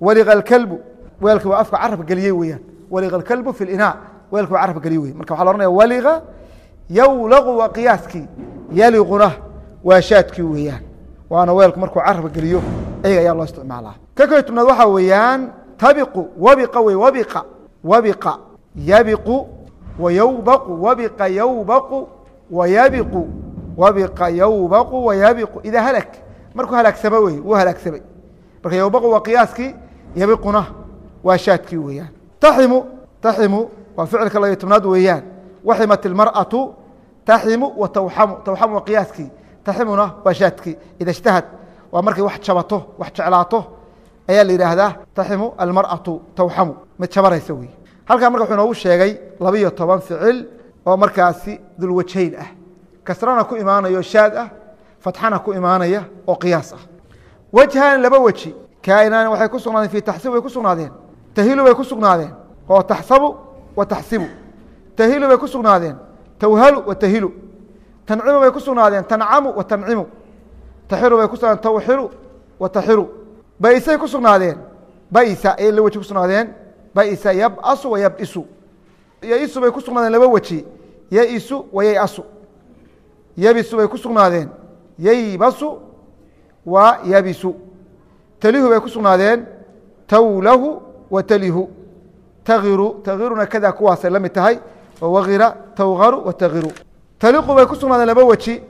waliga alkalbu weelka waa afka carabka geliyey weeyaan. Waliga alkalbu fi linaa weelka waa carabka geliye wey marka waxa la ohanaya waliga yowlaqu waa qiyaaskii yaliquna waa shaadkii weeyaan. Waana weelku markuu carabka geliyo eyga ayaa loo isticmaalaa. Ka koy tobnaad waxaa weeyaan tabiqu wabiqa wey wabiqa wabiqa yabiqu wayowbaqu wabiqa yowbaqu wayabiqu wabiqa yowbaqu wayabiqu idaa halag markuu halaagsamo wey wuu halaagsamay marka yowbaqu waa qiyaaskii yabiquna waa shaadkii weeyaan taximu taximu waa ficilka labiyo tobnaad weeyaan waximat ilmarأaةu taximu wa tawxamu tawxamu waa qiyaaskii taximuna waa shaadkii ida اجtahad waa markay wax jabato wax jeclaato ayaa la yidhaahdaa taximu almarأaةu tawxamu mid jabaraysa wey halkaa marka wuxuu inoogu sheegay labiyo toban ficil oo markaasi dulwajayn ah kasrana ku imaanayo shaad ah fatxana ku imaanaya oo qiyaas ah wejhan laba weji kaainaan waxay ku sugnaadeen fi taxsib way ku sugnaadeen. Tahilu bay ku sugnaadeen. Oo taxsabu wa taxsibu. Tahilu bay ku sugnaadeen. Tawhalu wa tahilu tancimu bay ku sugnaadeen. Tancamu wa tancimu taxiru bay ku sugnaadeen. Tawxiru wa taxiru baisay ku sugnaadeen. Baisa ayay la weji ku sugnaadeen. Baisa yabasu wa yabisu. Yaisu bay ku sugnaadeen laba weji yaisu wa yayasu yabisu bay ku sugnaadeen. Yaybasu wa yabisu talihu bay ku sugnaadeen tawlahu wa talihu tagiru tagiruna kada kuwaasay la mid tahay oo wagira tawgaru wa tagiru taliqu bay ku sugnaadeen laba weji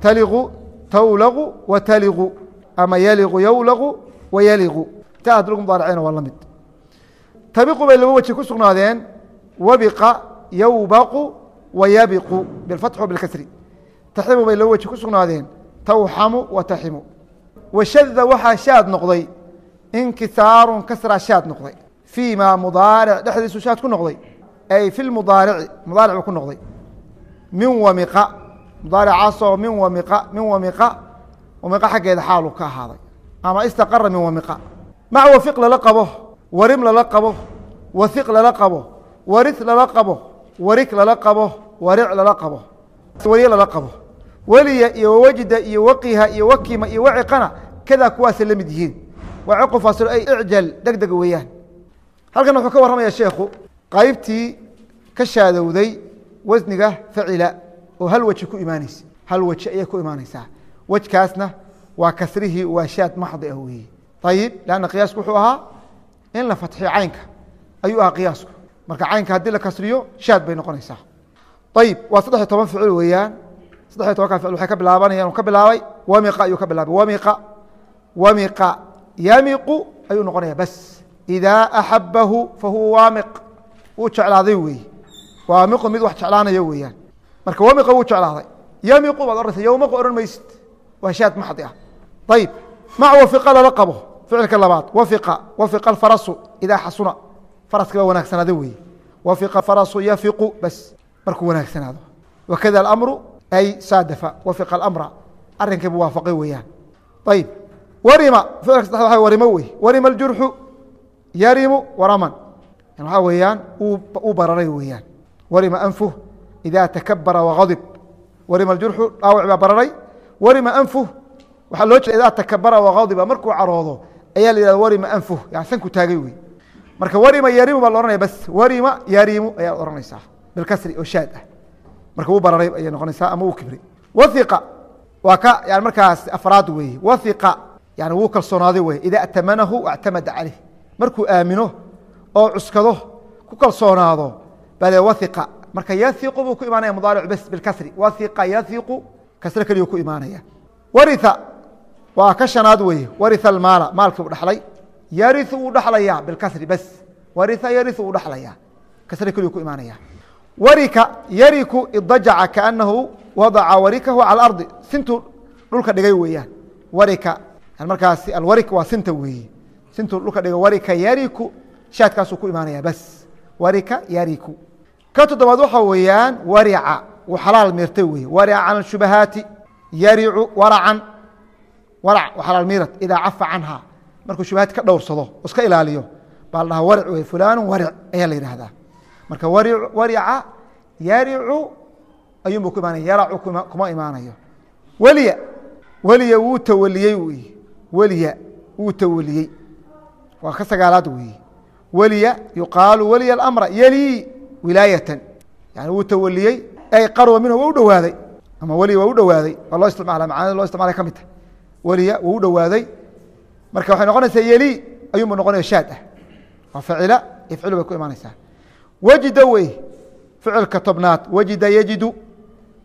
taliqu tawlaqu wa taliqu ama yaliqu yowlaqu wa yaliqu ta adlugu mudaaraceyna waa la mid tabiqu bay laba weji ku sugnaadeen wabiqa yowbaqu wa yabiqu bilfatxi wa bilkasri taximu bay laba weji ku sugnaadeen tawxamu wa taximu washada waxaa shaad noqday inkisaarun kasraa shaad noqday. Fii ma mudaaric dhexdiisu shaad ku noqday. Ay fi mudaarici mudaaric buu ku noqday. Min wamiqa mudaaricaasoo min wamiqa min wamiqa wamiqa xaggeeda xaalu ka ahaaday. Ama istaqara min wamiqa. Mac wafiq lala qabo? Warim lala qabo? Wahiq lala qabo? Wari lala qabo? Warik lala qabo? Waric lala qabo? Wariye lala qabo? Weliya iyo wawajida iyo waqiha iyo wakima iyo waciqana kadaa kuwaasay la mid yihiin. Waa ciqu fasil ay icjal deg deg weeyaan. Halkan wuxuu ka warramaya sheekhu qaybtii ka shaadowday wasniga facila oo hal weji ku imaaneysa hal weji ayay ku imaaneysaa wejkaasna waa kasrihii waa shaad maxdi ah weeye. Ayib lanna qiyaasku wuxuu ahaa in la fatxiyo caynka. Ayuu ahaa qiyaasku. Marka caynka haddii la kasriyo shaad bay noqonaysaa. Ayib waa saddex iyo toban ficil weeyaan. Saddex iyo tobanka ficil waxay ka bilaabanayaan uu ka bilaabay. Wamiqa ayuu ka bilaabay. Wamiqa wamiqa yamiqu ayuu noqonaya bas idaa axabahu fahuwa waamiq wuu jeclaaday weeye waamiqu mid wax jeclaanayo weeyaan marka wamiqa wuu jeclaaday yamiqu baad ohanaysa yowmaqu odhan maysid waa shaad maxdi ah ayib mac wafiqa lala qabo ficilka labaad wafiqa wafiqa alfarasu idaa xasuna faraska baa wanaagsanaado weeye wafiqa farasu yafiqu bas markuu wanaagsanaado wakada alamru ay saadafa wafiqa alamra arrinkiibu waafaqay weeyaan ayib warima ficilka saddexda waa warimo wey. Warima aljurxu yarimu waraman. Waxaa weeyaan uu bararay weeyaan. Warima anfuh idaa takabara wagadib warima aljurxu dhaawac baa bararay. Warima anfuh waxaa loo jeeda idaa takabara wagadiba markuu caroodo ayaa la yihahda warima anfuh. Yani sanku taagay wey. Marka warima yarimu baa la ohanaya bas warima yarimu ayaad ohanaysaa bilkasri oo shaad ah. Marka wuu bararay ayay noqonaysaa ama wuu kibray. Wahiqa waa ka yani markaas afraad weeye wahiqa yani wuu kalsoonaaday weye ida atamanahu actamada caleyh markuu aamino oo cuskado ku kalsoonaado bale wahiqa marka yahiqu buu ku imaanaya mudaaric bes bilkasri wahiqa yahiqu kasre keliyu ku imaanaya. Waritha. Waa ka shanaad weeye. Waritha almaala. Maalkii u dhaxlay. Yariu wuu dhaxlayaa bilkasri bes waritha yariu wuu dhaxlayaa. Kasre keliyu ku imaanaya. Warika yariku idajaca kaanahu wadaca warikahu cala ardi. Sintuu dhulka dhigay weeyaan. Warika markaasi alwarik waa sinta weeye sintuu dhulka dhigay warika yariku shaadkaasuu ku imaanaya bas. Warika yariku ka toddobaad waxa weeyaan warica wuu xalaal miirtay weye warica can shubahaati yaricu waracan. Warac xalaal miirad idaa cafa canha. Markuu shubahaati ka dhowrsado oo iska ilaaliyo baa la dhahaa waric wey fulanu waric ayaa la yidhaahdaa. Marka warica yaricu ayuunbu ku imaanaya yaracu kuma imaanayo. Weliya weliya wuu tawaliyey wey weliya wuu tawaliyey. Waa ka sagaalaad weeye weliya yuqaalu weliya alamra yelii wilaayatan. Yani wuu tawaliyey ay qarwa minhu waa u dhowaaday ama weliya waa u dhowaaday waa loo isticmaala macaanida loo isticmaalay ka mid tah weliya wuu u dhowaaday marka waxay noqonaysaa yelii ayuunbu noqonaya shaad ah. Waa facila ifcilu bay ku imaanaysaa. Wejida wey ficilka tobnaad. Wejida yejidu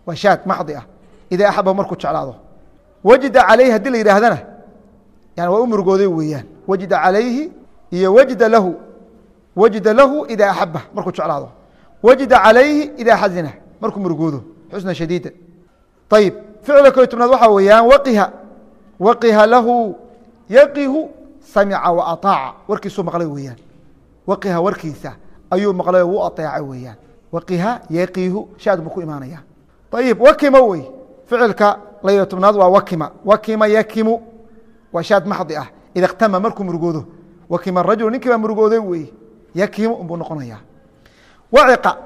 waa shaad maxdi ah. Idaa axabahu markuu jeclaado. Wejida calayhi haddii la yidhaahdana yani waa u murugooday weeyaan. Wejida calayhi iyo wejida lahu. Wejida lahu idaa axaba markuu jeclaado. Wejida calayhi idaa xazina markuu murugoodo xusna shadiida. Ayib ficilka ko tobnaad waxaa weeyaan waqiha. Waqiha lahu yaqihu samica wa aaaca warkiisuu maqlay weeyaan. Waqiha warkiisa ayuu maqlay wuu aeeca weeyaan. Waqiha yaqihu shaad buu ku imaanaya ayib wakima wey. Ficilka layo tobnaad waa wakima. Wakima yakimu waa shaad maxdi ah. Ida markuu murugoodo. Wakima rajul ninkii baa murugooday wey. Yakimu unbuu noqonaya waciqa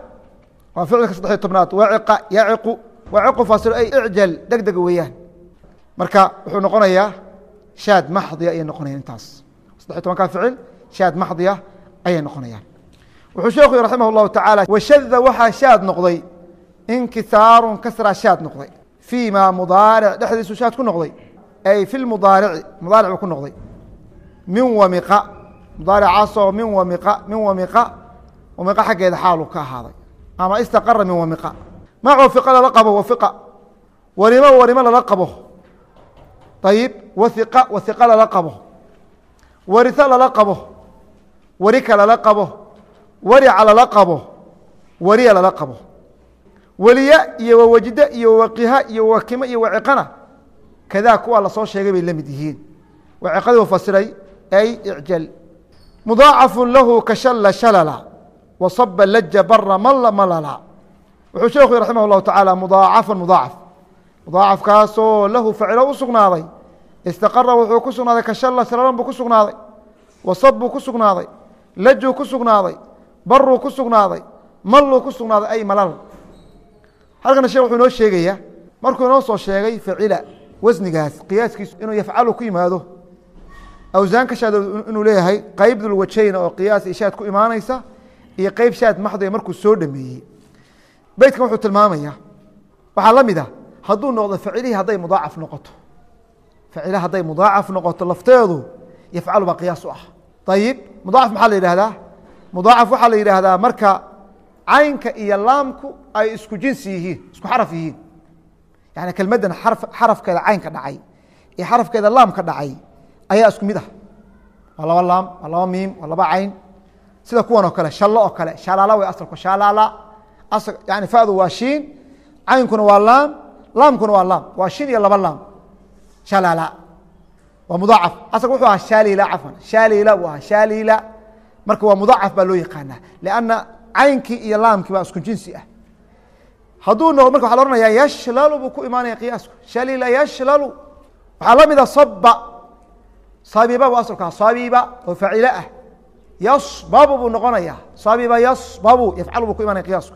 waa ficilka saddexiy tobnaad. Waciqa yaciqu waciqu faasilo ay icjal deg deg weeyaan. Marka wuxuu noqonayaa shaad maxdiya ayay noqonayaan intaas. Saddexiy tobankaa ficil shaad maxdiya ayay noqonayaan. Wuxuu sheekhu yhi raximah اllahu tacaala washada waxaa shaad noqday. Inkisaarun kasraa shaad noqday. Fii ma mudaaric dhexdiisu shaad ku noqday ay fi mudaarici mudaaric ku noqday. Min wamiqa mudaaricaasoo min wamiqa min wamiqa wamiqa xaggeeda xaaluu ka ahaaday. Ama istaqara min wamiqa. Macuu fiqa lala qabo wafiqa warimo warimo lala qabo. Ayib wahiqa wahiqa lala qabo. Warisa lala qabo. Warika lala qabo. Warica lala qabo. Wariya lala qabo. Weliya iyo wawajida iyo waqiha iyo wakima iyo waciqana kadaa kuwa la soo sheegay bay la mid yihiin. Waciqadii u fasiray ay icjal. Mudaacafu lahu ka shalla shalala wasaba laja bara malla malala. Wuxuu sheekhu raximah اllahu tacaala mudaacafan mudaacaf. Mudaacafkaasoo lahu facilo u sugnaaday. Istaqara wuxuu ku sugnaaday ka shalla shalalan buu ku sugnaaday. Wasab buu ku sugnaaday. Lajuu ku sugnaaday. Baruu ku sugnaaday. Malluu ku sugnaaday ay malal. Halkana shekh wuxuu inoo sheegayaa markuu inoo soo sheegay facila wasnigaas qiyaaskiisu inuu yafcalu ku yimaado awsaan shaad inuu leeyahay qeyb dulwajayn oo qiyaas ishaad ku imaanaysa iyo qeyb shaad maxdiga markuu soo dhameeyey. Beytkan wuxuu tilmaamaya waxaa la mid a hadduu noqdo facilihii hadday mudaacaf noqoto facile hadday mudaacaf noqoto lafteedu yafcalu baa qiyaas u ah. Ayib mudaacaf maxaa la yidhahdaa mudaacaf waxaa la yidhaahdaa marka caynka iyo laamku ay isku jinsi yihiin isku xaraf yihiin yani kelmaddan xarafkeeda caynka dhacay iyo xarafkeeda laamka dhacay ayaa isku mid ah. Waa laba laam waa laba miim waa laba cayn. Sida kuwan oo kale shallo oo kale. Shalaala way asalku shalaala. Yani fadu waa shiin caynkuna waa laam laamkuna waa laam. Waa shin iyo laba laam. Shalaala. Waa mudaacaf. Asalka wuxuu ahaa shalila cafan shalila buu ahaa shalila marka waa mudaacaf baa loo yaqaanaa lanna caynkii iyo laamkii baa isku jinsi ah hadduu noqdo marka waxa la ohanaya yashlalu buu ku imaanaya qiyaasku shalila yashlalu. Waxaa la mida saba sabiba bu asalkaa sabiba oo facile ah. Yasbabu buu noqonaya. Sabiba yasbabu yafcalu buu ku imanaya qiyaasku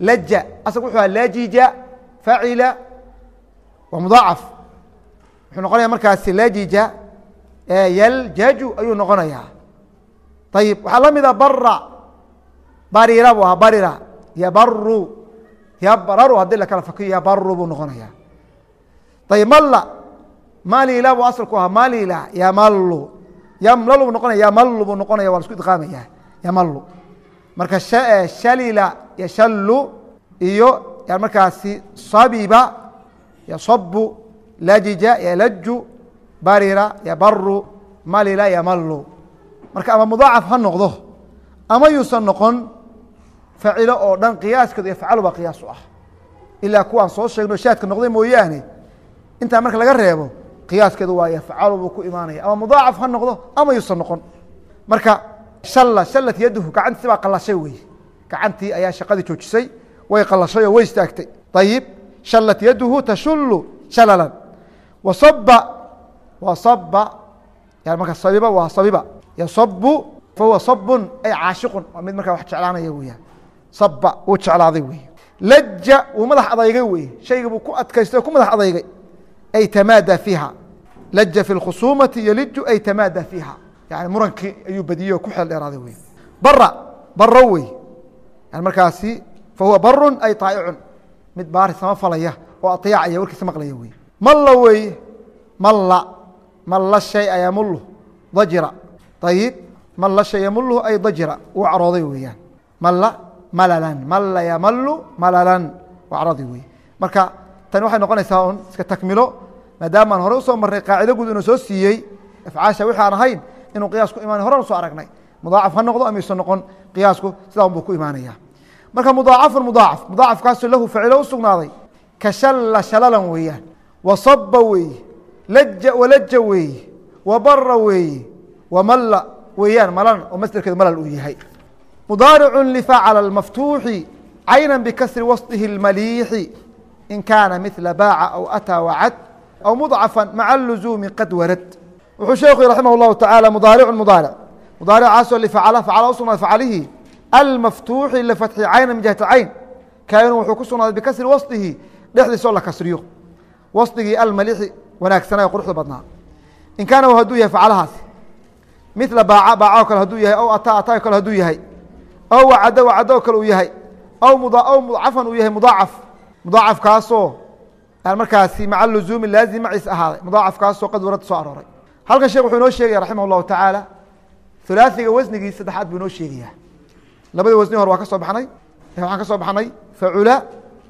laja asalka wuxuu aha lajija facila waa mudaacaf. Wuxuu noqonaya markaasi lajija yaljaju ayuu noqonayaa. Ayib waxaa la mida bara barira buu ahaa barira. Yabaru yabraru haddii la kala fakiyo yabaru buu noqonaya ayib malla malila buu asalku ahaa malila yamalu yamlalu buu noqonaya yamalu buu noqonaya waa la isku idqaamaya yamalu marka shalila yashalu iyo yan markaasi sabiba yasabu lajija yalaju barira yabaru malila yamalu marka ama mudaacaf ha noqdo ama yuusan noqon facilo oo dhan qiyaaskeedu yafcalu baa qiyaas u ah. Ilaa kuwaan soo sheegno shaadka noqday mooyaane intaa marka laga reebo qiyaaskeedu waa yafcalu buu ku imaanaya. Ama mudaacaf ha noqdo ama yuusan noqon. Marka shalla shallat yaduhu gacantiisi baa qallashay wey gacantii ayaa shaqadii joojisay way qallashay oo way istaagtay. Ayib shallat yaduhu tashullu shalalan. Wasaba wasaba yani marka sabiba waa sabiba. Yasabu fahuwa sabun ay caashiqun. Waa mid markaa wax jeclaanaya weeyaan saba wuu jeclaaday wey laja wuu madax adeygay wey shayga buu ku adkaystay oo ku madax adeygay ay tamaada fiiha. Laja fi lkhusuumati yaliju ay tamaada fiiha. Yani murankii ayuu badiyey oo ku xeel dheeraaday wey bara baro wey yani markaasi fahuwa barun ay taa'icun. Mid baari sama falaya oo aطyaacaya warkiisa maqlaya wey malla weeye malla. Malla shaya yamulu dajira. Ayib malla shay yamulu ay dajira. Uu carooday weeyaan. Malla malalan. Malla yamalu malalan. Waa carooday wey. Marka tani waxay noqonaysaa un iska takmilo maadaamaan hore u soo marnay qaacido guud inuu soo siiyey afcaasha wixi aan ahayn inuu qiyaas ku imaanay. Horan u soo aragnay. Mudaacaf ha noqdo ama yuusan noqon. Qiyaasku sidaa un buu ku imaanaya. Marka mudaacafun mudaacaf. Mudaacafkaasu lahu facilo u sugnaaday. Ka shalla shalalan weeyaan. Wasaba weeye laja walaja weeye wabara weeye wamalla weeyaan. Malan oo masderkeedu malal uu yahay mudaaricu lfacla maftuuxi cayna bikasri wasطihi اlmaliixi in kaana mila baaca aw ataa wacad aw mudcafa maca luzuumi qad warad wuxuu sheekhu raximah اllahu taعala mudaaricu mudaaric mudaaricaasoo lifacla facla usugnaada faclihi almaftuuxi lafatxi cayna min jihati cayn kainu wuxuu ku sugnaaday bikasri wasطihi dhexdiisoo la kasriyo wasdigii almalixi wanaagsanaa quruxda badnaa in kaana hadduu yahay faclahaasi mila baaca baaca oo kale haduu yahay aw ataa ataa o kale haduu yahay aw wacado oo kale uu yahay. Aw aw mudcafan uu yahay mudaacaf. Mudaacafkaasoo aan markaasi maca luzuumi laazim maciis ahaaday. Mudaacafkaasoo qad warad soo arooray. Halkan sheekh wuxuu inoo sheegaya raximah اllahu tacaala hulaasiga wasnigii saddexaad buu inoo sheegayaa. Labadii wasni hore waa ka baxnay waxaan ka baxnay facula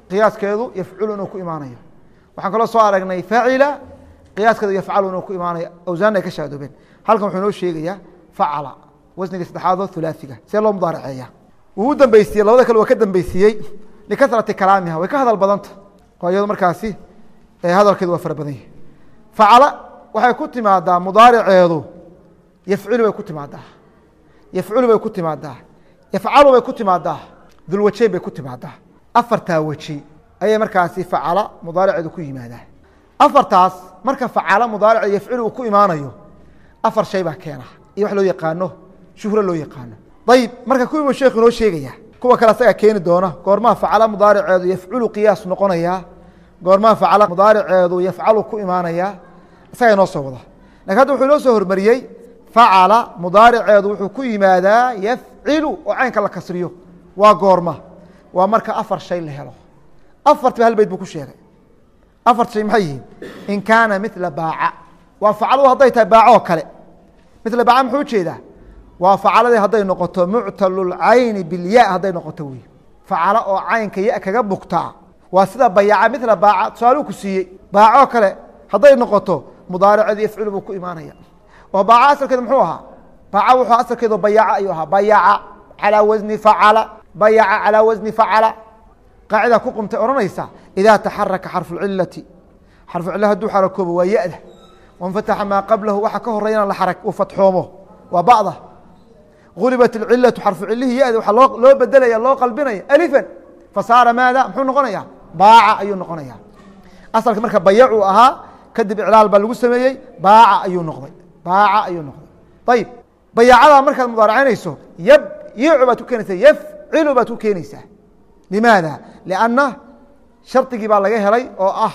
qiyaaskeedu yafculu inuu ku imaanayo. Waxaan kaloo soo aragnay facila qiyaaskeedu yafcalu inuu ku imaanayo. Awsaanna ka shaadoobeen halkan wuxuu inoo sheegayaa facala wasniga saddexaadoo hulaasiga see loo mudaaraceeya. Wuu u dambeysiiyey labada kale waa ka dambeysiiyey likasrati kalaamiha way ka hadal badanta. Oo iyado markaasi hadalkeedu waa fara badan facala waxay ku timaadaa mudaariceedu. Yafculu bay ku timaadaa. Yafculu bay ku timaadaa. Yafcalu bay ku timaadaa. Dulwajeyn bay ku timaadaa. Afartaa weji ayay markaasi facala mudaariceedu ku yimaadaa. Afartaas marka facala mudaarice yafculu uu ku imaanayo afar shay baa keena. Iyo wax loo yaqaano shuhro loo yaqaano. Ayib marka kuwiibu sheekhu inoo sheegaya kuwa kale asagaa keeni doona goormaha facala mudaariceedu yafculu qiyaas noqonaya goormaha facala mudaariceedu yafcalu ku imaanaya isagaa inoo soo wada. Lakin hadda wuxuu inoo soo hormariyey facala mudaariceedu wuxuu ku yimaadaa yafcilu oo caynka la kasriyo. Waa goorma. Waa marka afar shay la helo. Afartiba hal beyd buu ku sheegay. Afarta shay maxay yihiin? In kaana mila baaca. Waa facaladu hadday tahay baaco oo kale. Mila baaca muxuu u jeedaa waa facaladii hadday noqoto muctalulcayni bilya hadday noqoto wey facalo oo caynka ya kaga bugtaa waa sida bayaca mila baaca tusaaluu ku siiyey. Baacoo kale hadday noqoto mudaariceedu yafculu buu ku imaanaya. Oo baaca asalkeedu muxuu ahaa? Baaca wuxuu asalkeedu bayaca ayuu ahaa. Bayaca calaa wasni facala. Bayaca calaa wasni facala. Qaacida ku qumtay odhanaysa idaa taxaraka xarfu cilati xarfu cila haduu xarakoobo waa ya-da. Wanfataxa maa qablahu waxa ka horeyana la uu fatxoomo. Waa ba'da gulibat اcilatu xarfu cilihii ya-da waxaa loo bedelaya loo qalbinaya alifan fasaara maada muxuu noqonaya baaca ayuu noqonaya asalka marka bayacuu ahaa kadib iclaal baa lagu sameeyey baaca ayuu noqday baaca ayuu noqday ayib bayaacada markaad mudaaracaynayso yab yicu baad ku keenaysaa yafcilu baad ku keenaysaa limaada lianna shardigii baa laga helay oo ah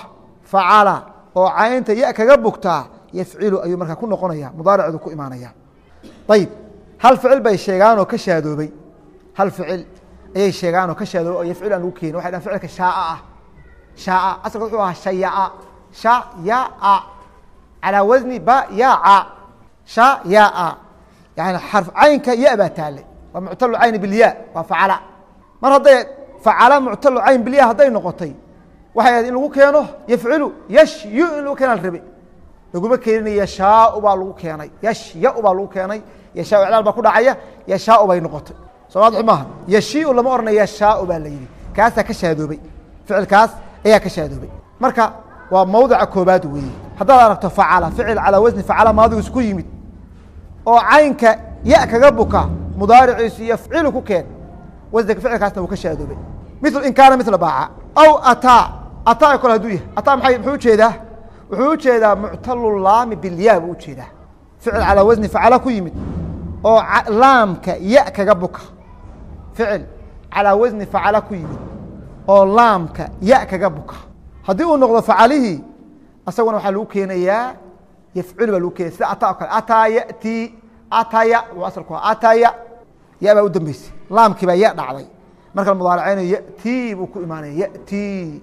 facala oo caynta ya kaga bugtaa yafcilu ayuu markaa ku noqonaya mudaariceedu ku imaanaya ayib hal ficil bay sheegaanoo ka shaadoobay hal ficil ayay sheegaanoo ka shaadoobay oo yafcil aan lagu keenin. Waxay dhahan ficilka shaaa ah. Shaaa asalka wuxuu ahaa shayaa shayaa calaa wasni ba yaca shayaa yani xarf caynka ya baa taale waa muctalu cayni bilya waa facala. Mar hadday facala muctalu cayn bilya hadday noqotay waxay ahayd in lagu keeno yafcilu yashyu in lagu keena la rabe laguma keenin yashaau baa lagu keenay. Yashyau baa lagu keenay yashaa iclaal baa ku dhacaya yashaau bay noqotay. Soo waadix maaha? Yashiu lama ohanay yashaau baa la yidhi. Kaasaa ka shaadoobay. Ficilkaas ayaa ka shaadoobay. Marka waa mawdica koobaad weeye. Haddaad aragto facala ficil calaa wasni facala maadigu isku yimid oo caynka ya kaga buka mudaariciisu yafcilu ku keen wasniga ficilkaasna wuu ka shaadoobay. Mil in kaana mila baaca. Aw ataa ataa kole haduu yahay. Ataa maay muxuu u jeedaa wuxuu u jeedaa muctalu laami bilyaa buu u jeedaa ficil calaa wasni facala ku yimid oo laamka ya kaga buka. Ficil calaa wasni facala ku yimid oo laamka ya kaga buka. Haddii uu noqdo facalihii asaguna waxaa lagu keenayaa yafculu baa lagu keenaya sida ataa o kale ataa yati ataya u asalku ataya ya baa u dambeysay. Laamkii baa ya dhacday. Marka la mudaaraceynayo yati buu ku imaanaya yati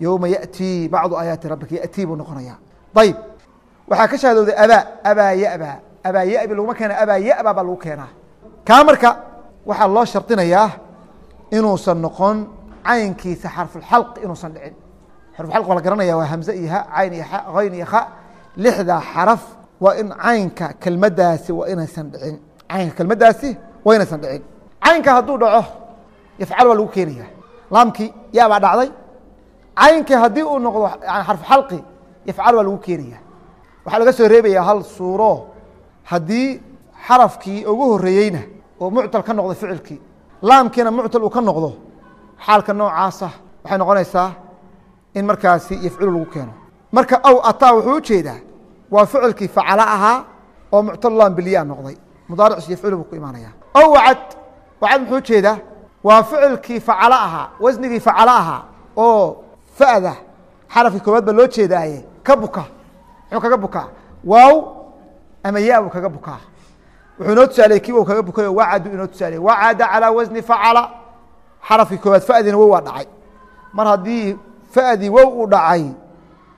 yowma yati bacdu aayaati rabbika yati buu noqonaya ayib waxaa ka shaadowday abaa abaa yaba abaa yabi laguma keena abaa yaba baa lagu keenaa. Kaa marka waxaa loo shardinayaa inuusan noqon caynkiisa xarfulxalqi inuusan dhicin. Xarfulxalq waa la garanaya waa hamze iyo ha cayn iyo xa hayn iyo kha lixdaa xaraf waa in caynka kelmadaasi waa inaysan dhicin. Caynka kelmadaasi waa inaysan dhicin. Caynka hadduu dhaco yafcal waa lagu keenaya laamkii yaabaa dhacday. Caynkii haddii uu noqdo xarfu xalqi yafcal waa lagu keenaya waxaa laga soo reebaya hal suuro haddii xarafkii ugu horeeyeyna oo muctal ka noqdo ficilkii laamkiina muctal uu ka noqdo xaalka noocaasa waxay noqonaysaa in markaasi yafculu lagu keeno. Marka aw ataa wuxuu u jeedaa waa ficilkii facala ahaa oo muctalulam bilyaa noqday. Mudaaricis yafculu buu ku imaanaya aw wacad wacad muxuu u jeedaa waa ficilkii facala ahaa wasnigii facala ahaa oo fa'da xarafkii koobaad baa loo jeedaaye ka buka muxuu kaga bukaa. Waaw ama ya buu kaga bukaa wuxuu inoo tusaaleyey kii u kaga bukayo wacadu inoo tusaaleyey wacada calaa wasni facala xarafkii koobaad fa'diina wow waa dhacay mar haddii fa'dii wow uu dhacay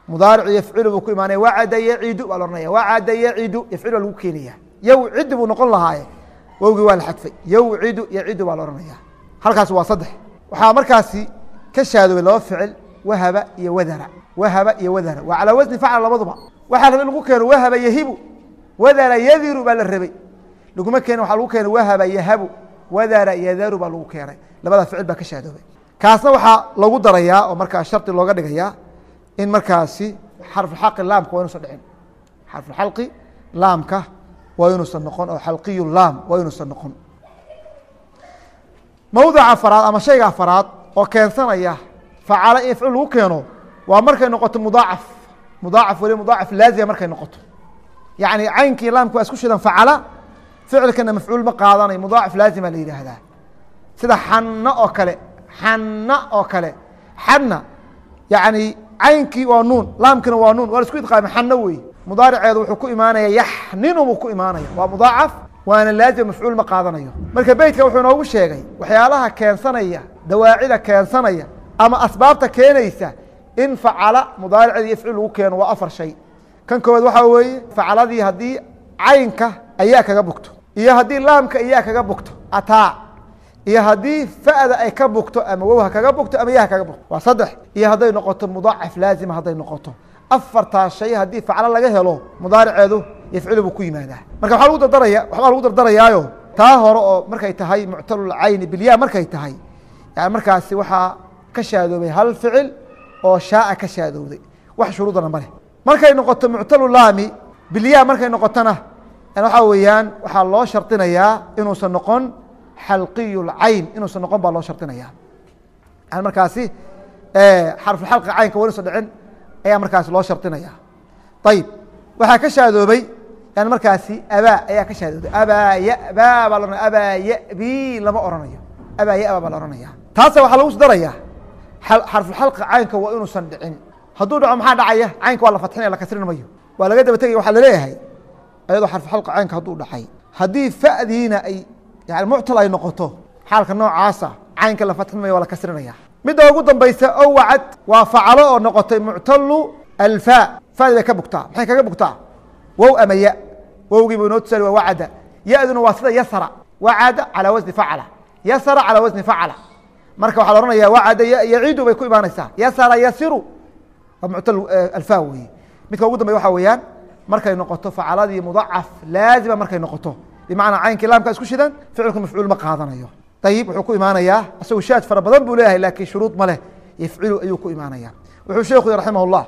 mudaaricu yafcilu buu ku imaanaya wacada yacidu baa la ohanaya wacada yacidu yafcil baa lagu keenaya yowcidi buu noqon lahaaye wowgii waa la xadfay yowcidu yacidu baa la ohanaya halkaas waa saddex waxaa markaasi ka shaadoobay laba ficil wahaba iyo wadara wahaba iyo wadara waa calaa wasni facla labaduba waxaa in lagu keeno wahaba yahibu wadara yadiru baa la rabay. Laguma keeni waxaa lagu keenay wahaba yahabu wadara yadaru baa lagu keenay. Labada ficil baa ka shaadoobay kaasna waxaa lagu darayaa oo markaa shardi looga dhigayaa in markaasi xarfuxaqi laamka waa inuusan dhicin. Xarfuxalqi laamka waa inuusan noqon oo xalqiyu laam waa inuusan noqon. Mawdica afaraad ama shayga afaraad oo keensanaya facala in ficil lagu keeno waa markay noqoto mudaacaf. Mudaacaf weli mudaacaf laazima markay noqoto yacni caynkii laamka isku shidan facala ficilkana mafcuul ma qaadanayo mudaacaf laazima la yidhaahdaa. Sida xanno oo kale xanna oo kale xanna yacni caynkii waa nuun laamkina waa nuun waa isku idqaamay xanno wey. Mudaariceedu wuxuu ku imaanaya yaxninu buu ku imaanaya waa mudaacaf waana laazim mafcuul ma qaadanayo. Marka beytka wuxuu inoogu sheegay waxyaalaha keensanaya dawaacida keensanaya ama asbaabta keenaysa in facala mudaariceeda yafcil lagu keeno waa afar shay kan koowaad waxaa weeye facaladii haddii caynka ayaa kaga bugto iyo haddii laamka ayaa kaga bugto ataa iyo haddii fa'da ay ka bugto ama wowha kaga bugto ama yaha kaga bugto. Waa saddex. Iyo hadday noqoto mudaacaf laazima hadday noqoto. Afartaas shay haddii faclo laga helo mudaariceedu yafcilu buu ku yimaadaa. Marka waxaa lagu dardaraya waxbaa lagu dardarayaayo taa hore oo markay tahay muctalulcayni bilyaa markay tahay yani markaasi waxaa ka shaadoobay hal ficil oo shaaa ka shaadowday. Wax shuruudana ma leh markay noqoto muctalulaami bilyaa markay noqotona waxaa weeyaan waxaa loo shardinayaa inuusan noqon xalqiyu lcayn inuusan noqon baa loo shardinaya yani markaasi xarfuxalqi caynka wa dhicin ayaa markaasi loo shardinaya ayib waxaa ka shaadoobay yani markaasi abaa ayaa ka shaadooday. Abaa yaba baa la abaa yabi lama oranayo. Abaa yaba baa la ohanaya taasa waxaa lagu daraya xarfuxalqi caynka waa inuusan dhicin hadduu dhaco maxaa dhacaya? Caynka waa la fatxinaya la kasrin mayo waa laga daba tegaya waxaa la leeyahay ayadoo xarfuxalqi caynka hadduu dhacay. Haddii fadiina ay yani muctal ay noqoto xaalka noocaasa caynka la fatxinmaya waa la kasrinaya midda ugu dambaysa o wacad waa facalo oo noqotay muctalu alfa. Fadi bay ka bugtaa. Maxay kaga bugtaa? Wow ama ya. Wowgii bu inoo tusaali waa wacada. Ya-duna waa sida yasra wacada calaa wasni facala. Yasra calaa wasni facala. Marka waxaa la ohanaya wacada yaciidu bay ku imaanaysaa. Yasra yasiru alfa weeye midka ugu dambey waxa weeyaan markay noqoto facaladii mudacaf laazima markay noqoto bimacnaa caynkii laamka isku shidan ficilku mafcuul ma qaadanayo ayib wuxuu ku imaanayaa isagu shaad fara badan buu leeyahay laakiin shuruud ma leh yafcilu ayuu ku imaanaya wuxuu sheekhu raximah اllah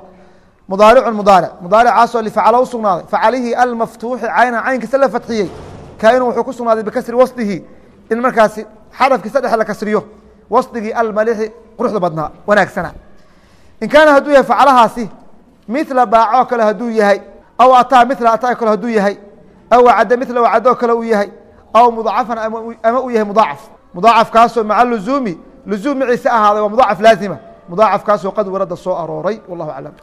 mudaaricu mudaaric mudaaricaasoo lifacalo u sugnaaday facalihii almaftuuxi cayna caynkiisa la fatxiyey kainu wuxuu ku sugnaaday bikasri wasdihi in markaasi xarafkiisa dhexe la kasriyo wasdigii almalixi quruxda badnaa wanaagsana in kaana hadduu yahay facalahaasi mila baacoo kale hadduu yahay aw ataa mila ataa kale hadduu yahay aw wacada mila wacadoo kale uu yahay aw mudacafan ama uu yahay mudaacaf mudaacafkaasoo maca luzuumi luzuum maciise ahaaday waa mudaacaf laazima. Mudaacafkaasoo qad warada soo arooray wallahu aclam